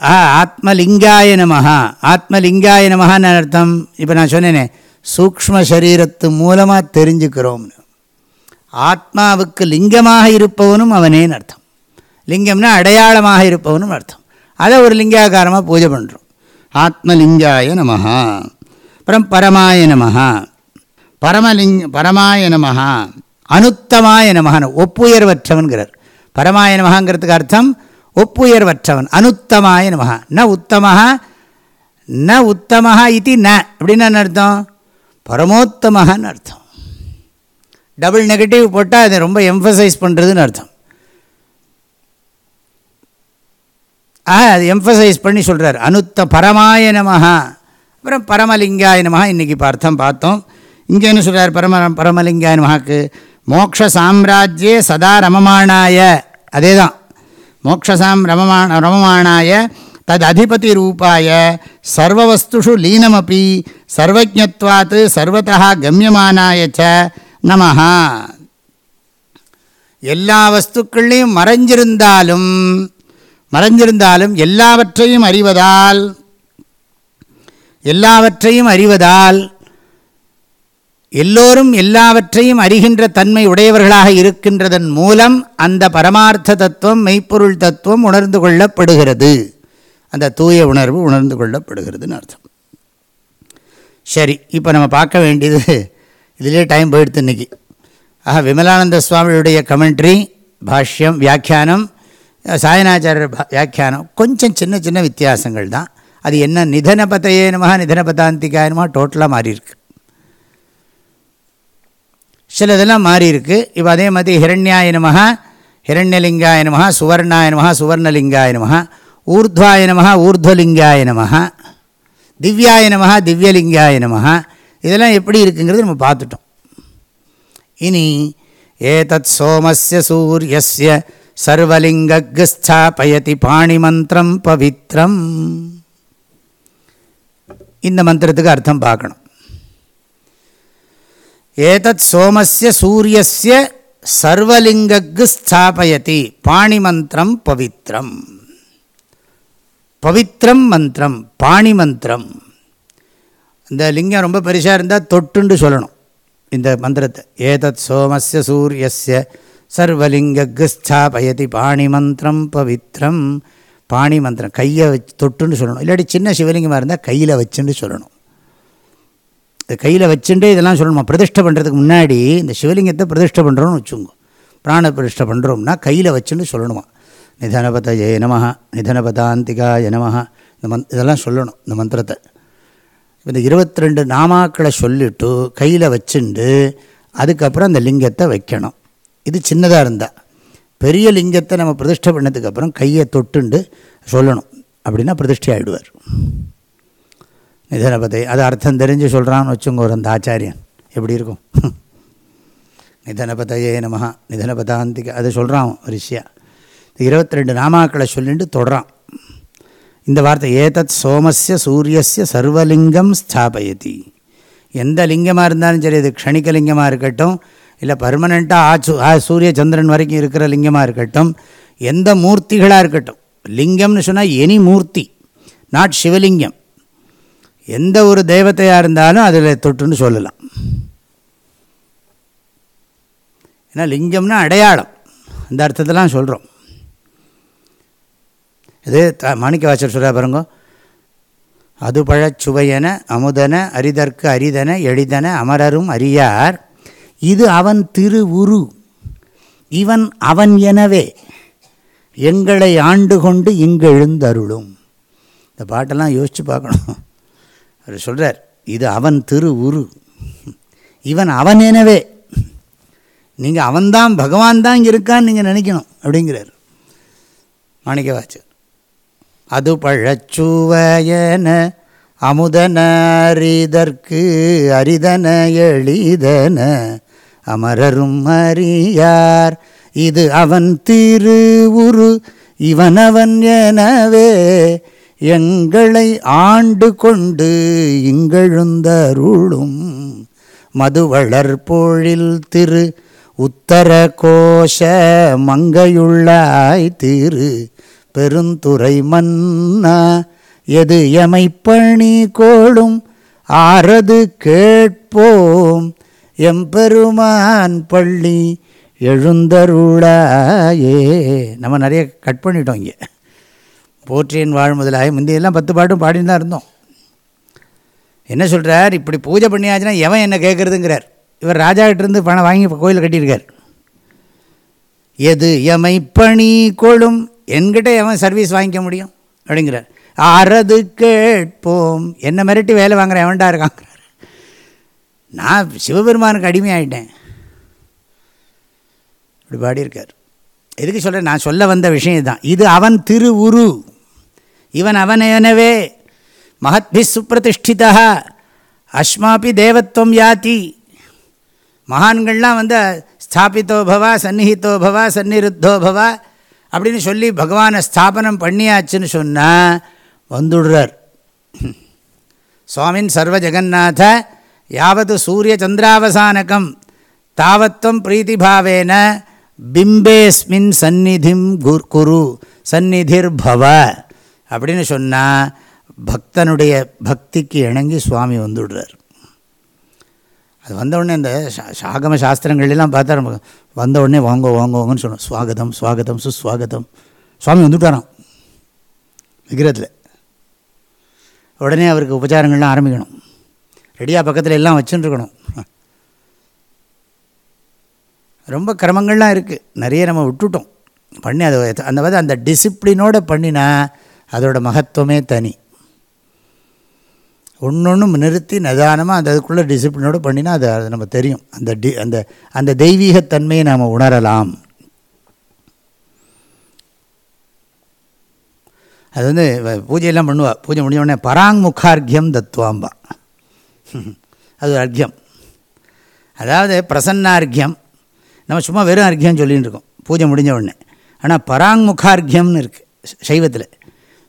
ஆ ஆத்மலிங்காய நமஹா. ஆத்மலிங்காய நமஹான்னு அர்த்தம். இப்போ நான் சொன்னேனே சூக்ம சரீரத்து மூலமாக தெரிஞ்சுக்கிறோம்னு ஆத்மாவுக்கு லிங்கமாக இருப்பவனும் அவனேன்னு அர்த்தம். லிங்கம்னா அடையாளமாக இருப்பவனும் அர்த்தம். அதை ஒரு லிங்காகாரமாக பூஜை பண்ணுறோம் ஆத்மலிங்காய நமஹா. அப்புறம் பரமாய நமஹா. பரமலிங்க பரமாய நமஹா. அனுத்தமாய நமஹான ஒப்புயர்வற்றவன்கிறார். பரமாய நமஹாங்கிறதுக்கு அர்த்தம் ஒப்புயர்வற்றவன். அனுத்தமாய நமகா ந உத்தமஹா ந உத்தமஹா இது ந. அப்படின்னு அர்த்தம்? பரமோத்தமஹான்னு அர்த்தம். டபுள் நெகட்டிவ் போட்டால் அதை ரொம்ப எம்ஃபசைஸ் பண்ணுறதுன்னு அர்த்தம். ஆ அது எம்ஃபசைஸ் பண்ணி சொல்கிறார் அனுத்த பரமாய நமஹா. அப்புறம் பரமலிங்காய நமஹா. இன்றைக்கி இப்போ அர்த்தம் பார்த்தோம். இங்கே என்ன சொல்கிறார் பரம பரமலிங்காய நமஹாக்கு? மோக்ஷ சாம்ராஜ்யே சதா ரமமானாய. அதே தான் மோக்ஷசாம் ரமமான ரமமானாய தது அதிபதி ரூபாய சர்வவஸ்துஷு லீனமபி சர்வஜத்வாத் சர்வதா கம்யமானாய ச நமஹா. எல்லா வஸ்துக்கள்லையும் மறைஞ்சிருந்தாலும் மறைஞ்சிருந்தாலும் எல்லாவற்றையும் அறிவதால் எல்லாவற்றையும் அறிவதால் எல்லோரும் எல்லாவற்றையும் அறிகின்ற தன்மை உடையவர்களாக இருக்கின்றதன் மூலம் அந்த பரமார்த்த தத்துவம் மெய்ப்பொருள் தத்துவம் உணர்ந்து கொள்ளப்படுகிறது. அந்த தூய உணர்வு உணர்ந்து கொள்ளப்படுகிறதுன்னு அர்த்தம். சரி இப்போ நம்ம பார்க்க வேண்டியது இதிலே டைம் போயிடுத்து இன்னைக்கு. ஆஹா விமலானந்த சுவாமியுடைய கமெண்ட்ரி பாஷ்யம் வியாக்கியானம் சாயனாச்சாரியர் பா- வியாக்கியானம் கொஞ்சம் சின்ன சின்ன வித்தியாசங்கள் தான் அது என்ன நிதனபதையே நமஹ நிதனபதாந்திகாய நமஹ டோட்டலாக மாறியிருக்கு. சில இதெல்லாம் மாறி இருக்கு. இப்போ அதே மாதிரி ஹிரண்யாய நமக ஹிரண்யலிங்காய நமக சுவர்ணாய நமக சுவர்ணலிங்காய நமஹ ஊர்த்வாய நமக ஊர்த்வலிங்காய நமக திவ்யாய நமஹ திவ்யலிங்காய நமக இதெல்லாம் எப்படி இருக்குங்கிறது நம்ம பார்த்துட்டோம். இனி ஏதத் சோமஸ்ய சூரியஸ்ய சர்வலிங்கஸ்தாபயதி பாணிமந்திரம் பவித்ரம். இந்த மந்திரத்துக்கு அர்த்தம் பார்க்கணும். ஏதத் சோமஸ்ய சூரியஸ்ய சர்வலிங்கக்கு ஸ்தாபயதி பாணிமந்திரம் பவித்ரம் பவித்ரம் மந்திரம் பாணி மந்திரம் இந்த லிங்கம் ரொம்ப பெருசாக இருந்தால் தொட்டுண்டு சொல்லணும். இந்த மந்திரத்தை. ஏதத் சோமஸ்ய சூரியஸ்ய சர்வலிங்கக்கு ஸ்தாபயதி பாணி மந்திரம் பவித்ரம். பாணி மந்திரம் கையை வச்சு தொட்டுன்னு சொல்லணும். இல்லாட்டி சின்ன சிவலிங்கமாக இருந்தால் கையில் வச்சுன்னு சொல்லணும். கையில் வச்சுட்டு இதெல்லாம் சொல்லணுமா? பிரதிஷ்டை பண்ணுறதுக்கு முன்னாடி இந்த சிவலிங்கத்தை பிரதிஷ்டை பண்ணுறோம்னு வச்சுங்க. பிராண பிரதிஷ்டை பண்ணுறோம்னா கையில் வச்சுன்னு சொல்லணுமா? நிதனபதயே நமஹ நிதனபதாந்திகா நமஹ இந்த மந்த் இதெல்லாம் சொல்லணும் இந்த மந்திரத்தை. இந்த இருபத்தி ரெண்டு நாமாக்களை சொல்லிவிட்டு கையில் வச்சுண்டு அதுக்கப்புறம் அந்த லிங்கத்தை வைக்கணும். இது சின்னதாக இருந்தால் பெரிய லிங்கத்தை நம்ம பிரதிஷ்டை பண்ணதுக்கப்புறம் கையை தொட்டுண்டு சொல்லணும். அப்படின்னா பிரதிஷ்டை ஆகிடுவார் நிதனபதை அது அர்த்தம் தெரிஞ்சு சொல்கிறான்னு வச்சுங்க ஒரு அந்த ஆச்சாரியன். எப்படி இருக்கும்? நிதனபதையே நமஹா நிதனபதாந்திக அது சொல்கிறான் ரிஷியா. இருபத்தி ரெண்டு நாமாக்களை சொல்லிட்டு தொடரான் இந்த வார்த்தை ஏதத் சோமஸ்ய சூரியஸ்ய சர்வலிங்கம் ஸ்தாபயதி. எந்த லிங்கமாக இருந்தாலும் சரி அது க்ஷணிக லிங்கமாக இருக்கட்டும் இல்லை பர்மனெண்ட்டாக ஆச்சு ஆ சூரிய சந்திரன் வரைக்கும் இருக்கிற லிங்கமாக இருக்கட்டும் எந்த மூர்த்திகளாக இருக்கட்டும். லிங்கம்னு சொன்னால் எனி மூர்த்தி நாட் சிவலிங்கம். எந்த ஒரு தெய்வத்தையாக இருந்தாலும் அதில் தொட்டுன்னு சொல்லலாம். ஏன்னா லிங்கம்னா அடையாளம். அந்த அர்த்தத்தெல்லாம் சொல்கிறோம் இது த மாணிக்க வாசர் சொல்கிறா பாருங்க. அது பழச்சுவையன அமுதன அரிதற்கு அரிதன எளிதன அமரரும் அறியார் இது அவன் திரு உரு இவன் அவன் எனவே எங்களை ஆண்டு கொண்டு இங்கு எழுந்தருளும் இந்த பாட்டெல்லாம் யோசித்து பார்க்கணும். அவர் சொல்கிறார் இது அவன் திரு உரு. இவன் அவன் எனவே நீங்கள் அவன்தான் பகவான் தான் இங்கே இருக்கான்னு நீங்கள் நினைக்கணும் அப்படிங்கிறார் மாணிக்கவாச்சர் அது பழச்சுவயன அமுதன அரிதற்கு அரிதன எளிதன அமரரும் அறியார். இது அவன் திரு உரு இவனவன் எனவே எங்களை ஆண்டு கொண்டு இங்கெழுந்தருளும் மதுவளர் பொழில் திரு உத்தர கோஷ மங்கையுள்ளாய் திரு பெருந்துறை மன்னா எது எமைப்பணி கோளும் ஆறது கேட்போம் எம்பெருமான் பள்ளி எழுந்தருளாயே. நம்ம நிறைய கட் பண்ணிட்டோம் இங்கே. போற்றியின் வாழ் முதலாய. முந்தியெல்லாம் பத்து பாட்டும் பாடின்னு தான் இருந்தோம். என்ன சொல்கிறார் இப்படி பூஜை பண்ணியாச்சுன்னா எவன் என்ன கேட்குறதுங்கிறார் இவர் ராஜாக்கிட்டேருந்து பணம் வாங்கி கோயில் கட்டியிருக்கார். எது எமை பணி கொழும்? என்கிட்ட எவன் சர்வீஸ் வாங்கிக்க முடியும்? அப்படிங்கிறார். அறது கேட்போம். என்ன மிரட்டி வேலை வாங்குறேன் எவன்டா இருக்காங்கிறார் நான் சிவபெருமானுக்கு அடிமையாயிட்டேன். இப்படி பாடியிருக்கார். எதுக்கு சொல்கிறேன் நான் சொல்ல வந்த விஷயம் தான் இது அவன் திரு உரு இவன் அவன் மகத்பி சுப்பிரதிஷ்டிதா அஸ்மாபி தேவத்வம் யாதி. மகான்கள்லாம் வந்து ஸ்தாபித்தோ பவா சந்நிஹித்தோ பவா சந்நிருத்தோ பவா அப்படின்னு சொல்லி பகவானை ஸ்தாபனம் பண்ணியாச்சுன்னு சொன்னால் வந்துடுறார். சுவாமின் சர்வ ஜெகநாத யாவது சூரிய சந்திராவசானகம் தாவத்வம் பிரீத்திபாவேன பிம்பேஸ்மின் சந்நிதிம் குர் குரு சந்நிதிர் பவ. அப்படின்னு சொன்னால் பக்தனுடைய பக்திக்கு இணங்கி சுவாமி வந்துவிடுறார் அது வந்தவுடனே இந்த சாகம சாஸ்திரங்கள்லாம் பார்த்தா நம்ம வந்த வாங்க வாங்குவாங்கன்னு சொன்னோம் ஸ்வாகதம் ஸ்வாகதம் சுஸ்வாகதம். சுவாமி வந்துவிட்டாராம் விக்கிரத்தில் உடனே அவருக்கு உபச்சாரங்கள்லாம் ஆரம்பிக்கணும். ரெடியாக பக்கத்தில் எல்லாம் வச்சுட்டுருக்கணும் ரொம்ப கிரமங்கள்லாம் இருக்குது நிறைய நம்ம விட்டுட்டோம். பண்ணி அதை அந்த மாதிரி அந்த டிசிப்ளினோடு பண்ணினா அதோட மகத்துவமே தனி. ஒன்று நிறுத்தி நிதானமாக அந்த அதுக்குள்ளே டிசிப்ளினோடு பண்ணினா அது அது நம்ம தெரியும். அந்த டி அந்த அந்த தெய்வீகத்தன்மையை நாம் உணரலாம். அது வந்து பூஜையெல்லாம் பண்ணுவாள் பூஜை முடிஞ்ச உடனே பராங்முகார்க்கியம் தத்துவாம்பா அது ஒரு அர்க்கியம் அதாவது பிரசன்னார்க்கியம் நம்ம சும்மா வெறும் அர்க்கியம் சொல்லின்னு இருக்கோம். பூஜை முடிஞ்ச உடனே ஆனால் பராங்முகார்க்கியம்னு இருக்குது சைவத்தில்.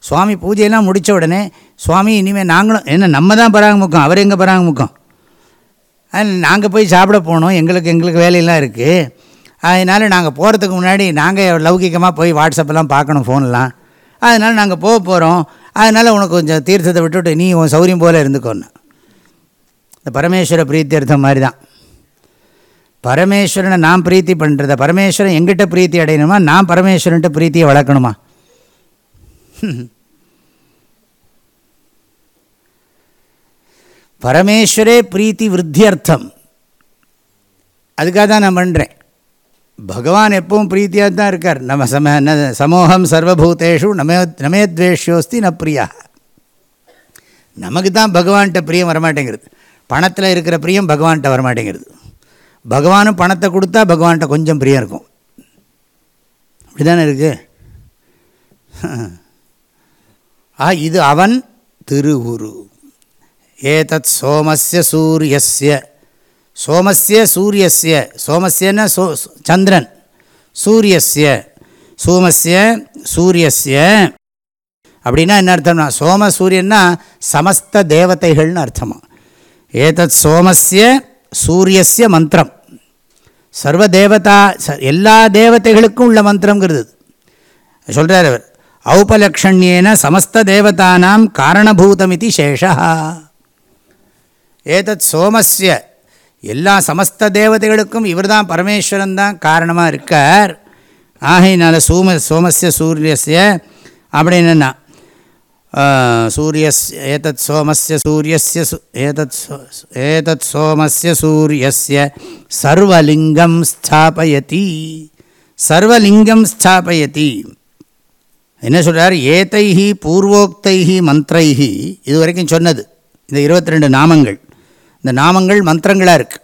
சுவாமி பூஜையெல்லாம் முடித்த உடனே சுவாமி இனிமேல் நாங்களும் என்ன நம்ம தான் பராங்கமுக்கம் அவர் எங்கே பராங்கமுக்கம் நாங்கள் போய் சாப்பிட போனோம் எங்களுக்கு எங்களுக்கு வேலையெல்லாம் இருக்குது அதனால் நாங்கள் போகிறதுக்கு முன்னாடி நாங்கள் லௌகிகமாக போய் வாட்ஸ்அப்பெல்லாம் பார்க்கணும் ஃபோன்லாம். அதனால் நாங்கள் போக போகிறோம் அதனால் உனக்கு கொஞ்சம் தீர்த்தத்தை விட்டுவிட்டு நீ உன் சௌரியம் போல் இருந்துக்கோன்னு. இந்த பரமேஸ்வர பிரீத்தியர்த்தம் மாதிரி தான் பரமேஸ்வரனை நான் பிரீத்தி பண்ணுறத பரமேஸ்வரன் எங்கிட்ட பிரீத்தி அடையணுமா? நான் பரமேஸ்வரன்ட்ட பிரீத்தியை வளர்க்கணுமா? பரமேஸ்வரே பிரீத்தி விருத்தியர்த்தம். அதுக்காக தான் நான் பண்ணுறேன் பகவான் எப்பவும் பிரீத்தியாக தான் இருக்கார். நம்ம சம சமூகம் சர்வபூதேஷு நமே நமேத்வேஷ்யோஸ்தி ந பிரியா நமக்கு தான் பகவான்கிட்ட பிரியம் வரமாட்டேங்கிறது. பணத்தில் இருக்கிற பிரியம் பகவான்கிட்ட வரமாட்டேங்கிறது. பகவானும் பணத்தை கொடுத்தா பகவான்கிட்ட கொஞ்சம் பிரியம் இருக்கும். அப்படி தானே இருக்குது ஆ இது அவன் திருவுரு ஏதத் சோமஸ்ய சூரியஸ்ய. சோமஸ்ய சூரியஸ்ய. சோமஸ்யன்னா சோ சந்திரன். சூரியஸ்ய. சோமஸ்ய சூரியஸ்ய. அப்படின்னா என்ன அர்த்தம்னா சோம சூரியன்னா சமஸ்த தேவதைகள்னு அர்த்தமா. ஏதத் சோமஸ்ய சூரியஸ்ய மந்திரம். சர்வ தேவதா எல்லா தேவதைகளுக்கும் உள்ள மந்திரங்கிறது சொல்கிறார் அவர். ஔபலக்ஷண்யேன சமஸ்தேவதானாம் காரணபூதமிதி சேஷா ஏதத் சோமஸ்ய எல்லா சமஸ்த தேவதைகளுக்கும் இவர் தான் பரமேஸ்வரன் தான் காரணமாக இருக்கார் ஆகையினால சூம சோமஸ்ய சூரியஸ்ய அப்படின்னா சூரியஸ் ஏதத் சோமஸ்ய சூரியஸ்ய ஏதத் ஏதத் சோமஸ்ய சூரியஸ்ய சர்வலிங்கம் ஸ்தாபயதி சர்வலிங்கம் ஸ்தாபயதி என்ன சொல்கிறார் ஏத்தைஹி பூர்வோக்தைஹி மந்திரைஹி. இது வரைக்கும் சொன்னது. இந்த இருபத்தி ரெண்டு நாமங்கள். இந்த நாமங்கள் மந்திரங்களாக இருக்குது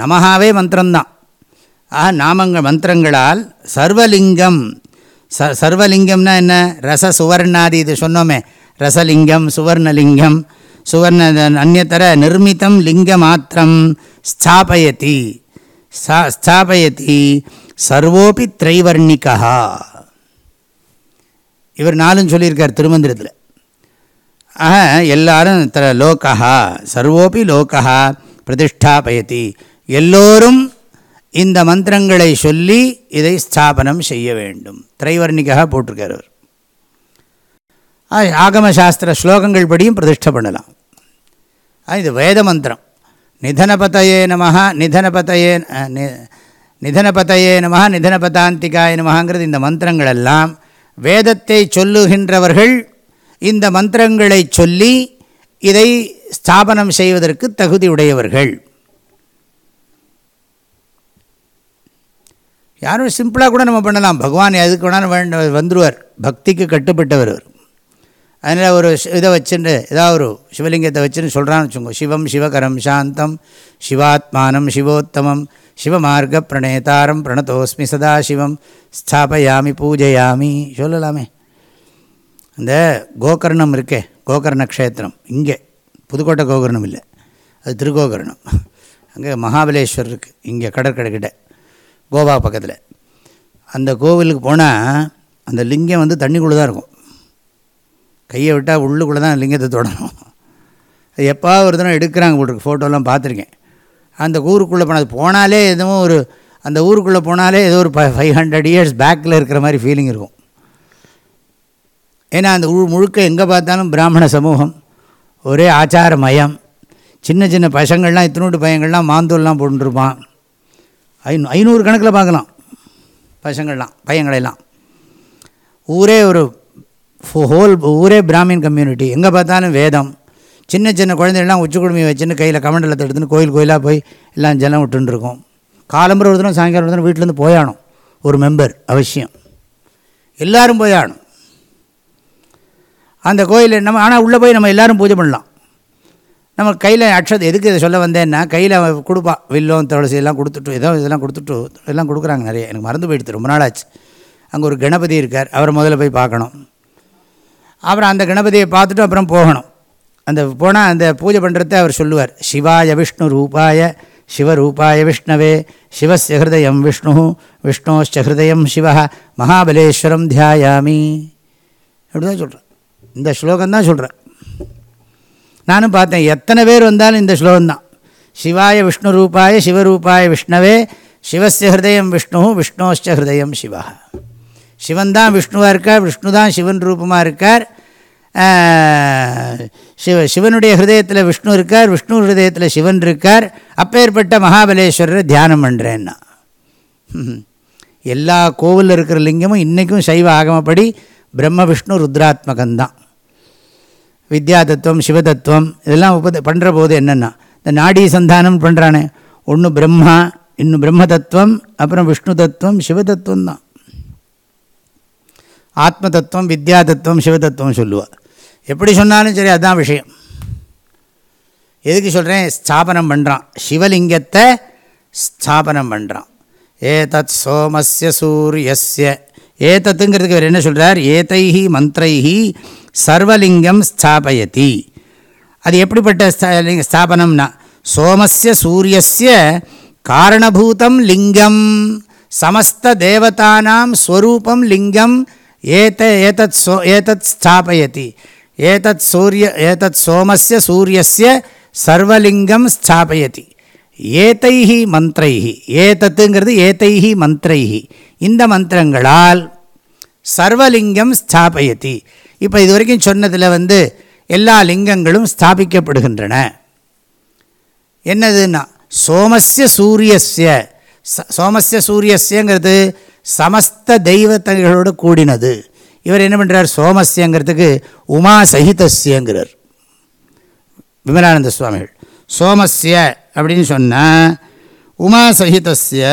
நமகாவே மந்திரம்தான். ஆக நாமங்கள் மந்திரங்களால் சர்வலிங்கம். ச சர்வலிங்கம்னா என்ன? ரச சுவர்ணாதி இது சொன்னோமே. ரசலிங்கம் சுவர்ணலிங்கம். சுவர்ண அந்நத்தர நிர்மித்தம் லிங்க மாத்திரம் ஸ்தாபயதி ஸ்தாபயதி. சர்வோபி திரைவர்ணிகா. இவர் நாலும் சொல்லியிருக்கார் திருமந்திரத்தில். ஆக எல்லாரும் த லோக்கா சர்வோபி லோக்கா பிரதிஷ்டாபயதி. எல்லோரும் இந்த மந்திரங்களை சொல்லி இதை ஸ்தாபனம் செய்ய வேண்டும். திரைவர்ணிக்காக போட்டிருக்கார் அவர். ஆகம ஸ்லோகங்கள் படியும் பிரதிஷ்டை பண்ணலாம். இது வேத மந்திரம். நிதனபதையே நமஹா நிதனபதையே நிதனபதையே நமஹா நிதனபதாந்திகாய நமஹாங்கிறது இந்த மந்திரங்கள் எல்லாம் வேதத்தை சொல்லுகின்றவர்கள் இந்த மந்திரங்களை சொல்லி இதை ஸ்தாபனம் செய்வதற்கு தகுதியுடையவர்கள். யாரும் சிம்பிளாக கூட நம்ம பண்ணலாம். பகவான் எதுக்கு வேணாலும் வேண்ட வந்துடுவார் பக்திக்கு கட்டுப்பட்டவர் அதனால் ஒரு இதை வச்சுட்டு ஏதாவது ஒரு சிவலிங்கத்தை வச்சுன்னு சொல்கிறான்னு வச்சுக்கோங்க. சிவம் சிவகரம் சாந்தம் சிவாத்மானம் சிவோத்தமம் சிவமார்க்க பிரணேதாரம் பிரணதோஸ்மி சதாசிவம் ஸ்தாபயாமி பூஜையாமி சொல்லலாமே. அந்த கோகர்ணம் இருக்கே கோகர்ண க்ஷேத்திரம். இங்கே புதுக்கோட்டை கோகர்ணம் இல்லை. அது திருகோகர்ணம் அங்கே மகாபலேஸ்வர் இருக்குது இங்கே கடற்கரை கோவா பக்கத்தில். அந்த கோவிலுக்கு போனால் அந்த லிங்கம் வந்து தண்ணிக்குள்ளே தான் இருக்கும். கையை விட்டால் உள்ளுக்குள்ளே தான் லிங்கத்தை தொடணும். அது எப்போ ஒரு தினம் எடுக்கிறாங்க போட்டுருக்கு ஃபோட்டோலாம் பார்த்துருக்கேன். அந்த ஊருக்குள்ளே போனால் போனாலே எதுவும் ஒரு அந்த ஊருக்குள்ளே போனாலே ஏதோ ஒரு ஃபைவ் ஹண்ட்ரட் இயர்ஸ் பேக்கில் இருக்கிற மாதிரி ஃபீலிங் இருக்கும். ஏன்னா அந்த முழுக்க எங்கே பார்த்தாலும் பிராமண சமூகம் ஒரே ஆச்சார மயம். சின்ன சின்ன பசங்கள்லாம் இத்தினோட்டு பையங்கள்லாம் மாந்தூர்லாம் போட்டுருப்பான். ஐநூ ஐநூறு கணக்கில் பார்க்கலாம். பசங்கள்லாம் பையங்களெல்லாம் ஊரே ஒரு ஹோல் ஊரே பிராமின் கம்யூனிட்டி எங்கே பார்த்தாலும் வேதம். சின்ன சின்ன குழந்தைகள்லாம் உச்சி குடுமையை வச்சுன்னு கையில் கமண்டலத்தை எடுத்துன்னு கோயில் கோயிலாக போய் எல்லாம் ஜலம் விட்டுருக்கோம் காலம்புற ஒரு தினம் சாயங்காலம் ஒரு தினம் வீட்டிலேருந்து போயானும் ஒரு மெம்பர் அவசியம். எல்லாரும் போயானும் அந்த கோயில் நம்ம ஆனால் உள்ளே போய் நம்ம எல்லோரும் பூஜை பண்ணலாம். நம்ம கையில் அக்ஷத் எதுக்கு இதை சொல்ல வந்தேன்னா கையில் கொடுப்பா வில்லம் துளசி எல்லாம் கொடுத்துட்டு ஏதோ இதெல்லாம் கொடுத்துட்டு எல்லாம் கொடுக்குறாங்க நிறைய. எனக்கு மறந்து போயிடுது ரொம்ப நாளாச்சு. அங்கே ஒரு கணபதி இருக்கார் அவரை முதல்ல போய் பார்க்கணும். அப்புறம் அந்த கணபதியை பார்த்துட்டு அப்புறம் போகணும். அந்த போனால் அந்த பூஜை பண்ணுறத அவர் சொல்லுவார். சிவாய விஷ்ணு ரூபாய சிவரூபாய விஷ்ணவே சிவஸ்ய ஹிருதயம் விஷ்ணு விஷ்ணோச்ச ஹிருதயம் சிவ மகாபலேஸ்வரம் தியாயாமி. அப்படிதான் சொல்கிறேன் இந்த ஸ்லோகம் தான் சொல்கிறேன் நானும் பார்த்தேன். எத்தனை பேர் வந்தாலும் இந்த ஸ்லோகம்தான் சிவாய விஷ்ணு ரூபாய சிவரூபாய விஷ்ணவே சிவஸ்ய ஹிருதயம் விஷ்ணு விஷ்ணோச்ச ஹிருதயம் சிவா. சிவன் தான் விஷ்ணுவாக இருக்கார் விஷ்ணு தான் சிவன் ரூபமாக இருக்கார். சிவ சிவனுடைய ஹிருதயத்தில் விஷ்ணு இருக்கார் விஷ்ணு ஹிருதயத்தில் சிவன் இருக்கார். அப்பேற்பட்ட மகாபலேஸ்வரரை தியானம் பண்ணுறேன்னா எல்லா கோவிலில் இருக்கிற லிங்கமும் இன்றைக்கும் சைவ ஆகமப்படி பிரம்ம விஷ்ணு ருத்ராத்மகந்தான் வித்யா தத்துவம் சிவதத்துவம் இதெல்லாம் உப பண்ணுற போது என்னென்னா இந்த நாடி சந்தானம் பண்ணுறானே ஒன்று பிரம்மா இன்னும் பிரம்ம தத்துவம் அப்புறம் விஷ்ணு தத்துவம் சிவதத்துவம் தான் ஆத்ம தத்துவம் வித்யா தத்துவம் சிவதத்துவம் சொல்லுவாள் எப்படி சொன்னாலும் சரி அதுதான் விஷயம். எதுக்கு சொல்கிறேன் ஸ்தாபனம் பண்ணுறான் சிவலிங்கத்தை ஸ்தாபனம் பண்ணுறான் ஏதத் சோமஸ்ய சூரியஸ்ய. ஏதத்துங்கிறதுக்கு அவர் என்ன சொல்கிறார் ஏதைஹி மந்திரைஹி சர்வலிங்கம் ஸ்தாபயதி. அது எப்படிப்பட்ட ஸ்தாபனம்னா சோமஸ்ய சூரியஸ்ய காரணபூதம் லிங்கம் சமஸ்த தேவதானாம் ஸ்வரூபம் லிங்கம் ஏத ஏதத் சோ ஏதத் ஸ்தாபயதி ஏதத் சூரிய ஏதத் சோமஸ்ய சூரியஸ்ய சர்வலிங்கம் ஸ்தாபயதி ஏத்தைஹி மந்திரைஹி ஏதத்துங்கிறது ஏத்தைஹி மந்திரைஹி இந்த மந்திரங்களால் சர்வலிங்கம் ஸ்தாபயதி. இப்போ இது வரைக்கும் சொன்னதில் வந்து எல்லா லிங்கங்களும் ஸ்தாபிக்கப்படுகின்றன. என்னதுன்னா சோமஸ்ய சூரியஸ்ய சோமஸ்ய சூரியஸ்யங்கிறது சமஸ்த தெய்வத்தங்களோடு கூடினது. இவர் என்ன பண்ணுறார் சோமஸ்யங்கிறதுக்கு உமா சகிதஸ்யங்கிறார். விமலானந்த சுவாமிகள். சோமஸ்ய அப்படின்னு சொன்னால் உமா சகிதஸ்ய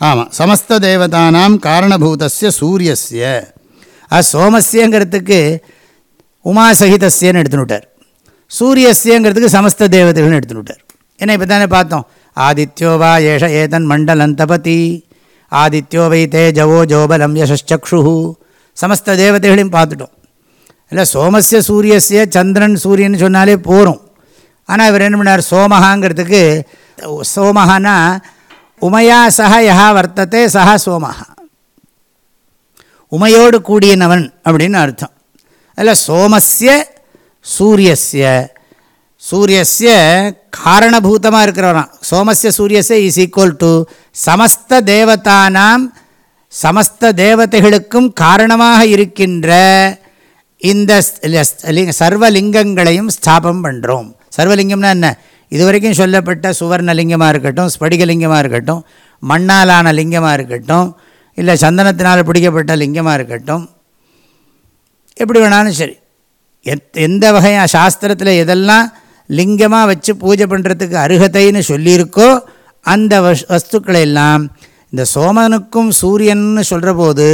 ஆமாம் சமஸ்த தேவதானாம் காரணபூதஸ்ய சூரியஸ்ய. ஆ சோமஸ்யங்கிறதுக்கு உமா சகிதஸ்யன்னு விட்டார். சூரியஸ்யங்கிறதுக்கு சமஸ்த தேவதைகள்னு எடுத்துனுட்டார் ஏன்னா இப்போ தானே பார்த்தோம் ஆதித்யோ வா ஏஷ ஏதன் மண்டலம் தபதி ஆதித்யோ வை தேஜவோ ஜோபலம் யசச்சு சமஸ்த தேவதைகளையும் பார்த்துட்டோம் இல்லை சோமஸ்ய சூரியஸ்ய சந்திரன் சூரியன் சொன்னாலே போகிறோம் ஆனால் இவர் என்ன பண்ணார்? சோமஹாங்கிறதுக்கு சோமஹானா உமையா சக யா வர்த்தத்தை சஹா சோமஹா. உமையோடு கூடியனவன் அப்படின்னு அர்த்தம். அதில் சோமஸ்ய சூரியஸ்ய சூரியஸ்ய காரணபூதமாக இருக்கிறவனா சோமஸ்ய சூரியஸ்ய இஸ் ஈக்குவல் டு சமஸ்த தேவதானாம் சமஸ்த தேவதைகளுக்கும் காரணமாக இருக்கின்ற இந்த சர்வலிங்கங்களையும் ஸ்தாபம் பண்ணுறோம் சர்வலிங்கம்னா என்ன? இதுவரைக்கும் சொல்லப்பட்ட சுவர்ணலிங்கமாக இருக்கட்டும் ஸ்படிகலிங்கமாக இருக்கட்டும் மண்ணாலான லிங்கமாக இருக்கட்டும் இல்லை சந்தனத்தினால் பிடிக்கப்பட்ட லிங்கமாக இருக்கட்டும். எப்படி வேணாலும் சரி. எத் எந்த வகையாக சாஸ்திரத்தில் எதெல்லாம் லிங்கமாக வச்சு பூஜை பண்ணுறதுக்கு அருகதைன்னு சொல்லியிருக்கோ அந்த வஸ்துக்களை எல்லாம் இந்த சோமனுக்கும் சூரியன்னு சொல்கிற போது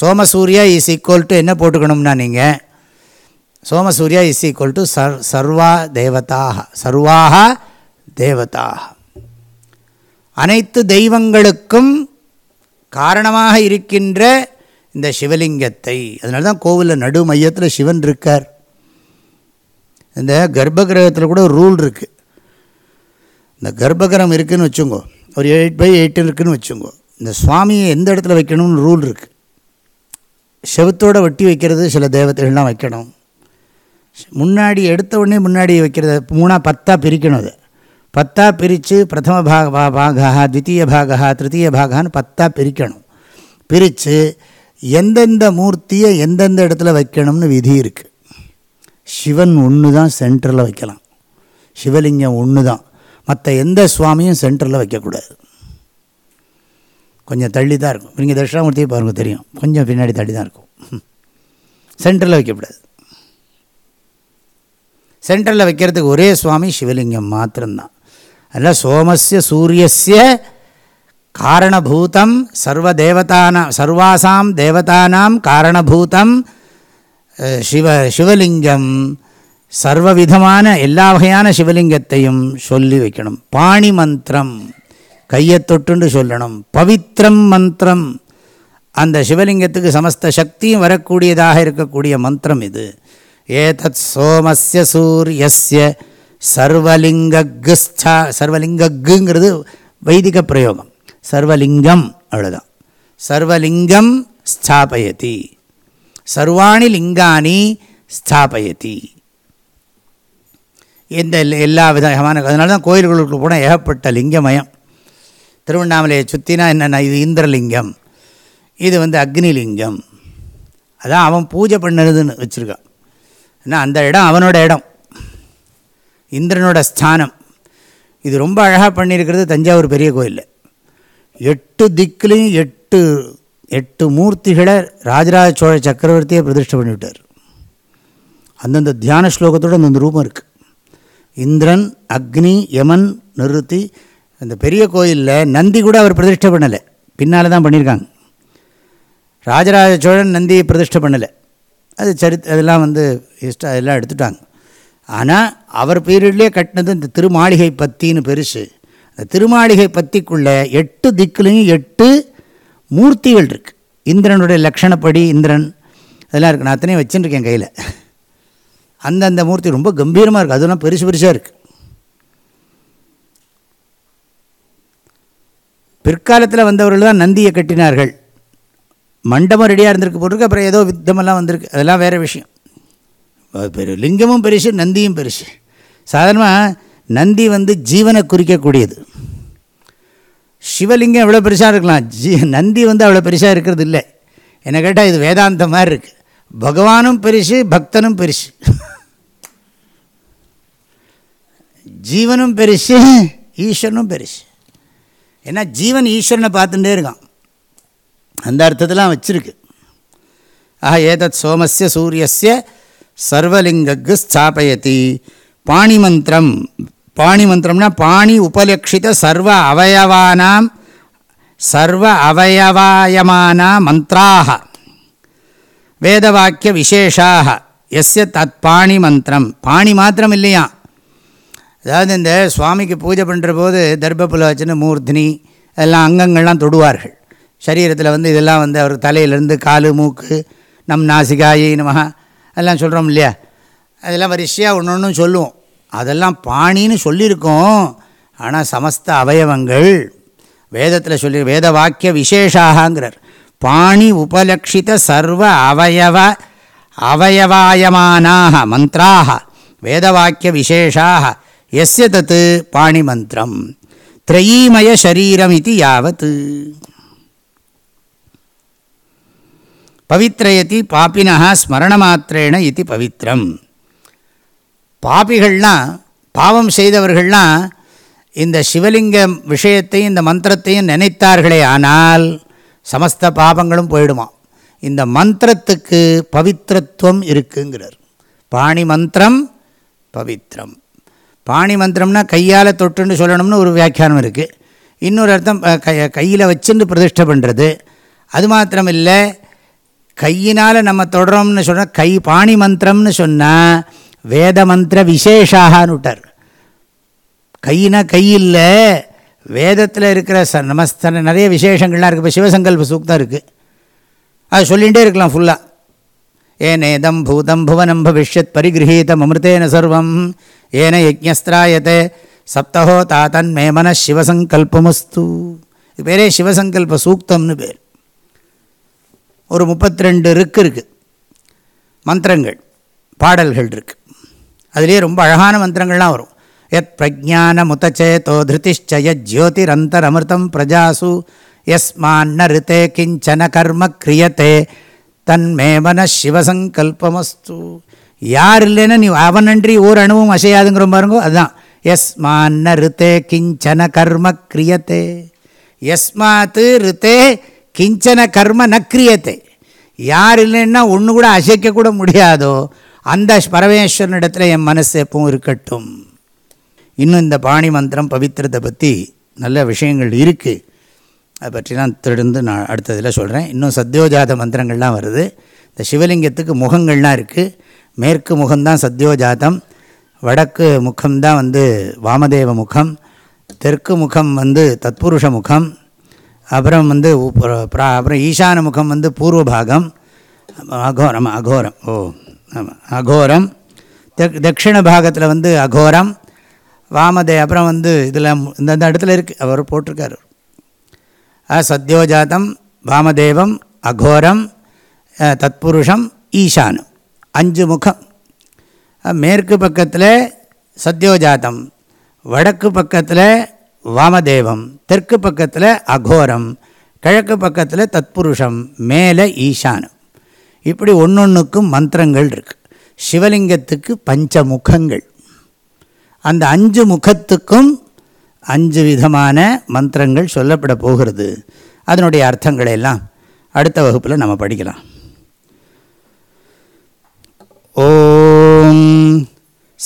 சோமசூர்யா இஸ் ஈக்குவல் டு என்ன போட்டுக்கணும்னா நீங்கள் சோமசூர்யா இஸ் ஈக்குவல் டு சர் சர்வா தேவதாக சர்வாக தேவதாக. அனைத்து தெய்வங்களுக்கும் காரணமாக இருக்கின்ற இந்த சிவலிங்கத்தை அதனால தான் கோவிலில் நடு மையத்தில் சிவன் இருக்கார். இந்த கர்ப்பகிரகத்தில் கூட ரூல் இருக்குது இந்த கர்ப்பகிரகம் இருக்குதுன்னு வச்சுங்கோ. ஒரு எயிட் பை எயிட் இருக்குதுன்னு வச்சுங்கோ. இந்த சுவாமியை எந்த இடத்துல வைக்கணும்னு ரூல் இருக்குது செவத்தோடு வட்டி வைக்கிறது சில தேவதைகள்லாம் வைக்கணும். முன்னாடி எடுத்த உடனே முன்னாடி வைக்கிறத மூணாக பத்தாக பிரிக்கணும் அது. பத்தாக பிரித்து பிரதம பாக பாகா த்வித்தீய பாகா திருத்தீய பாகான்னு பத்தாக பிரிக்கணும். பிரித்து எந்தெந்த மூர்த்தியை எந்தெந்த இடத்துல வைக்கணும்னு விதி இருக்குது சிவன் ஒன்று தான் சென்டரில் வைக்கலாம். சிவலிங்கம் ஒன்று தான் மற்ற எந்த சுவாமியும் சென்டரில் வைக்கக்கூடாது. கொஞ்சம் தள்ளி தான் இருக்கும். நீங்கள் தட்சிணாமூர்த்தியை பாருங்க தெரியும். கொஞ்சம் பின்னாடி தள்ளி தான் இருக்கும். சென்டரில் வைக்கக்கூடாது. சென்டரில் வைக்கிறதுக்கு ஒரே சுவாமி சிவலிங்கம் மாத்திரம்தான். அதில் சோமஸ்ய சூரியஸ்ய காரணபூதம் சர்வ தேவதானாம் சர்வாசாம் தேவதானாம் காரணபூதம் சிவ சிவலிங்கம் சர்வவிதமான எல்லா வகையான சிவலிங்கத்தையும் சொல்லி வைக்கணும். பாணி மந்திரம் கையை தொட்டுண்டு சொல்லணும். பவித்ரம் மந்திரம் அந்த சிவலிங்கத்துக்கு சமஸ்த சக்தியும் வரக்கூடியதாக இருக்கக்கூடிய மந்திரம் இது. ஏதத் சோமஸ்ய சூரியஸ்ய சர்வலிங்கஸ்தா சர்வலிங்கக்குங்கிறது வைதிக பிரயோகம். சர்வலிங்கம் அவ்வளோதான் சர்வலிங்கம் ஸ்தாபயதி. சர்வாணி லிங்கானி ஸ்தாபயதி. இந்த எல்லா- எல்லா விதமான அதனால தான் கோயில்களுக்கு போனால் ஏகப்பட்ட லிங்கமயம். திருவண்ணாமலையை சுற்றினா என்னென்ன இது இந்திரலிங்கம் இது வந்து அக்னிலிங்கம். அதான் அவன் பூஜை பண்ணுறதுன்னு வச்சுருக்கான். ஏன்னா அந்த இடம் அவனோட இடம். இந்திரனோட ஸ்தானம். இது ரொம்ப அழகாக பண்ணியிருக்கிறது தஞ்சாவூர் பெரிய கோயிலில். எட்டு திக்குலையும் எட்டு எட்டு மூர்த்திகளை ராஜராஜ சோழ சக்கரவர்த்தியை பிரதிஷ்டை பண்ணிவிட்டார். அந்தந்த தியான ஸ்லோகத்தோடு அந்தந்த ரூபம் இருக்குது இந்திரன் அக்னி யமன் நிறுத்தி அந்த பெரிய கோயிலில் நந்தி கூட அவர் பிரதிஷ்டை பண்ணலை. பின்னால் தான் பண்ணியிருக்காங்க ராஜராஜ சோழன் நந்தியை பிரதிஷ்டை பண்ணலை. அது சரித் அதெல்லாம் வந்து இஷ்டம் அதெல்லாம் எடுத்துட்டாங்க. ஆனால் அவர் பீரியட்லேயே கட்டினது இந்த திருமாளிகை பத்தின்னு பெருசு. அந்த திருமாளிகை பத்திக்குள்ளே எட்டு திக்குலையும் எட்டு மூர்த்திகள் இருக்குது இந்திரனுடைய லக்ஷணப்படி இந்திரன் அதெல்லாம் இருக்குது நான் அத்தனையும் வச்சுருக்கேன் கையில். அந்தந்த மூர்த்தி ரொம்ப கம்பீரமாக இருக்குது அதெல்லாம் பெருசு பெருசாக இருக்குது பிற்காலத்தில் வந்தவர்கள் தான் நந்தியை கட்டினார்கள். மண்டபம் ரெடியாக இருந்திருக்கு போட்டிருக்கு. அப்புறம் ஏதோ வித்தமெல்லாம் வந்திருக்கு. அதெல்லாம் வேறு விஷயம். பெரு லிங்கமும் பெருசு நந்தியும் பெருசு. சாதாரணமாக நந்தி வந்து ஜீவனை குறிக்கக்கூடியது. சிவலிங்கம் எவ்வளோ பெருசாக இருக்கலாம். ஜீ நந்தி வந்து அவ்வளோ பெருசாக இருக்கிறது இல்லை என்னை கேட்டால் இது வேதாந்த மாதிரி இருக்குது பகவானும் பெருசு பக்தனும் பெருசு. ஜீவனும் பெருசு ஈஸ்வரனும் பெருசு. ஏன்னா ஜீவன் ஈஸ்வரனை பார்த்துட்டே இருக்கான். அந்த அர்த்தத்தெலாம் வச்சிருக்கு. ஆஹா ஏதத் சோமஸ்ய சூரியஸ்ய சர்வலிங்கக்கு ஸ்தாபயதி. பாணிமந்திரம் பாணி மந்திரம்னா பாணி உபலட்சித சர்வ அவயவானாம் சர்வ அவயவாயமான மந்திராக வேதவாக்கிய விசேஷாக எஸ்ய தத் பாணி மந்திரம். பாணி மாத்திரம் இல்லையா அதாவது இந்த சுவாமிக்கு பூஜை பண்ணுற போது தர்ப்பப்புல வச்சுன்னு மூர்த்தினி எல்லாம் அங்கங்கள்லாம் தொடுவார்கள். சரீரத்தில் வந்து இதெல்லாம் வந்து அவர் தலையிலேருந்து காலு மூக்கு நம் நாசிகாயை நமஹ எல்லாம் சொல்கிறோம் இல்லையா? அதெல்லாம் வரிசையாக ஒன்று ஒன்றும் சொல்லுவோம். அதெல்லாம் பாணின்னு சொல்லியிருக்கோம். ஆனால் சமஸ்த அவயவங்கள் வேதத்தில் சொல்லி வேத வாக்கிய விசேஷாகங்கிறார். பாணி உபலட்சித சர்வ அவயவ அவயவாயமானாக மந்திராக வேதவாக்கிய விசேஷாக எஸ்ய தத்து பாணி மந்திரம் திரையீமய சரீரம் இது யாவத்து பவித்ரயதி பாப்பினா ஸ்மரணமாத்திரேன இது பவித்ரம். பாபிகள்லாம் பாவம் செய்தவர்கள்லாம் இந்த சிவலிங்க விஷயத்தையும் இந்த மந்திரத்தையும் நினைத்தார்களே ஆனால் சமஸ்த பாபங்களும் போயிடுமா இந்த மந்திரத்துக்கு பவித்திரத்துவம் இருக்குங்கிறார். பாணி மந்திரம் பவித்ரம். பாணி மந்திரம்னா கையால் தொட்டுன்னு சொல்லணும்னு ஒரு வியாக்கியானம் இருக்குது இன்னொரு அர்த்தம் கையில் வச்சுன்னு பிரதிஷ்டை பண்ணுறது அது மாத்திரம் இல்லை கையினால் நம்ம தொடரோம்னு சொன்னால் கை பாணி மந்திரம்னு சொன்னால் வேத மந்திர விசேஷாகனுட்டார் விட்டார் கை இல்லை வேதத்தில் இருக்கிற ச நமஸ்தன நிறைய விசேஷங்கள்லாம் இருக்குது இப்போ சிவசங்கல்ப சூக்தம் இருக்குது அது சொல்லிகிட்டே இருக்கலாம் ஃபுல்லாக ஏனேதம் பூதம் புவனம் பவிஷ்யத் பரிகிரகீதம் அமிர்தேன சர்வம் ஏன யஜ்ஞஸ்திராயத்தை சப்தஹோ தாத்தன் மேமன சிவசங்கல்பமஸ்து. இது பேரே சிவசங்கல்ப சூக்தம்னு பேர். ஒரு முப்பத்தி ரெண்டு ருக்கு இருக்குது மந்திரங்கள் பாடல்கள் இருக்குது அதுலேயே ரொம்ப அழகான மந்திரங்கள்லாம் வரும். எத் பிரஜான முதச்சேதோ திருதிஷ்சய ஜோதிரந்தரமிருதம் பிரஜாசு யஸ்மான்ன ரித்தே கிஞ்சன கர்ம கிரியத்தே தன்மே மன சிவசங்கல்பமஸ்து. யார் இல்லைன்னா நீ அவனன்றி ஓர் அணுவும் அசையாதுங்கிற பாருங்கோ அதுதான். யஸ்மான்ன ரித்தே கிஞ்சன கர்ம கிரியத்தே எஸ்மாத்து ரித்தே கிஞ்சன கர்ம ந கிரியத்தே யார் இல்லைன்னா ஒன்று கூட அசைக்கக்கூட முடியாதோ அந்த பரமேஸ்வரனிடத்தில் என் மனசு எப்பவும் இருக்கட்டும். இன்னும் இந்த பாணி மந்திரம் பவித்திரத்தை பற்றி நல்ல விஷயங்கள் இருக்குது அதை பற்றி தான் தொடர்ந்து நான் அடுத்ததில் சொல்கிறேன் இன்னும் சத்யோஜாத மந்திரங்கள்லாம் வருது. இந்த சிவலிங்கத்துக்கு முகங்கள்லாம் இருக்குது மேற்கு முகம்தான் சத்யோஜாதம். வடக்கு முகம்தான் வந்து வாமதேவ முகம். தெற்கு முகம் வந்து தத்புருஷ முகம். அப்புறம் வந்து அப்புறம் ஈசான முகம் வந்து பூர்வபாகம் அகோரம் அகோரம். ஓ. ஆமாம் அகோரம். தெக் தட்சிண பாகத்தில் வந்து அகோரம். வாமதே அப்புறம் வந்து இதில் இந்தந்த இடத்துல இருக்குது அவர் போட்டிருக்காரு. அ சத்யோஜாதம் வாமதேவம் அகோரம் தத்புருஷம் ஈசானம். அஞ்சு முகம். மேற்கு பக்கத்தில் சத்யோஜாதம் வடக்கு பக்கத்தில் வாமதேவம் தெற்கு பக்கத்தில் அகோரம் கிழக்கு பக்கத்தில் தத்புருஷம் மேலே ஈசானம். இப்படி ஒன்றொன்றுக்கும் மந்திரங்கள் இருக்குது சிவலிங்கத்துக்கு பஞ்சமுகங்கள். அந்த அஞ்சு முகத்துக்கும் அஞ்சு விதமான மந்திரங்கள் சொல்லப்பட போகிறது. அதனுடைய அர்த்தங்களை எல்லாம் அடுத்த வகுப்பில் நம்ம படிக்கலாம். ஓம்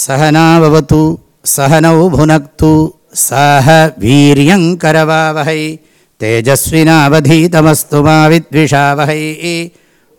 சகனாவது சகனௌ புனக்து சஹ வீரியங்கரவாவகை தேஜஸ்வினாவதீதமஸ்து மா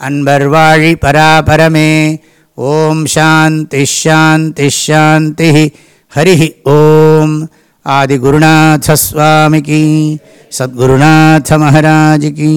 அன்பர் வாழி பராபரமே ஓம் சாந்தி ஷாந்தி ஷாந்தி ஹரி ஓம் ஆதிகுருநாதஸ்வாமிக்கு சத்குருநாத மகாராஜ் கி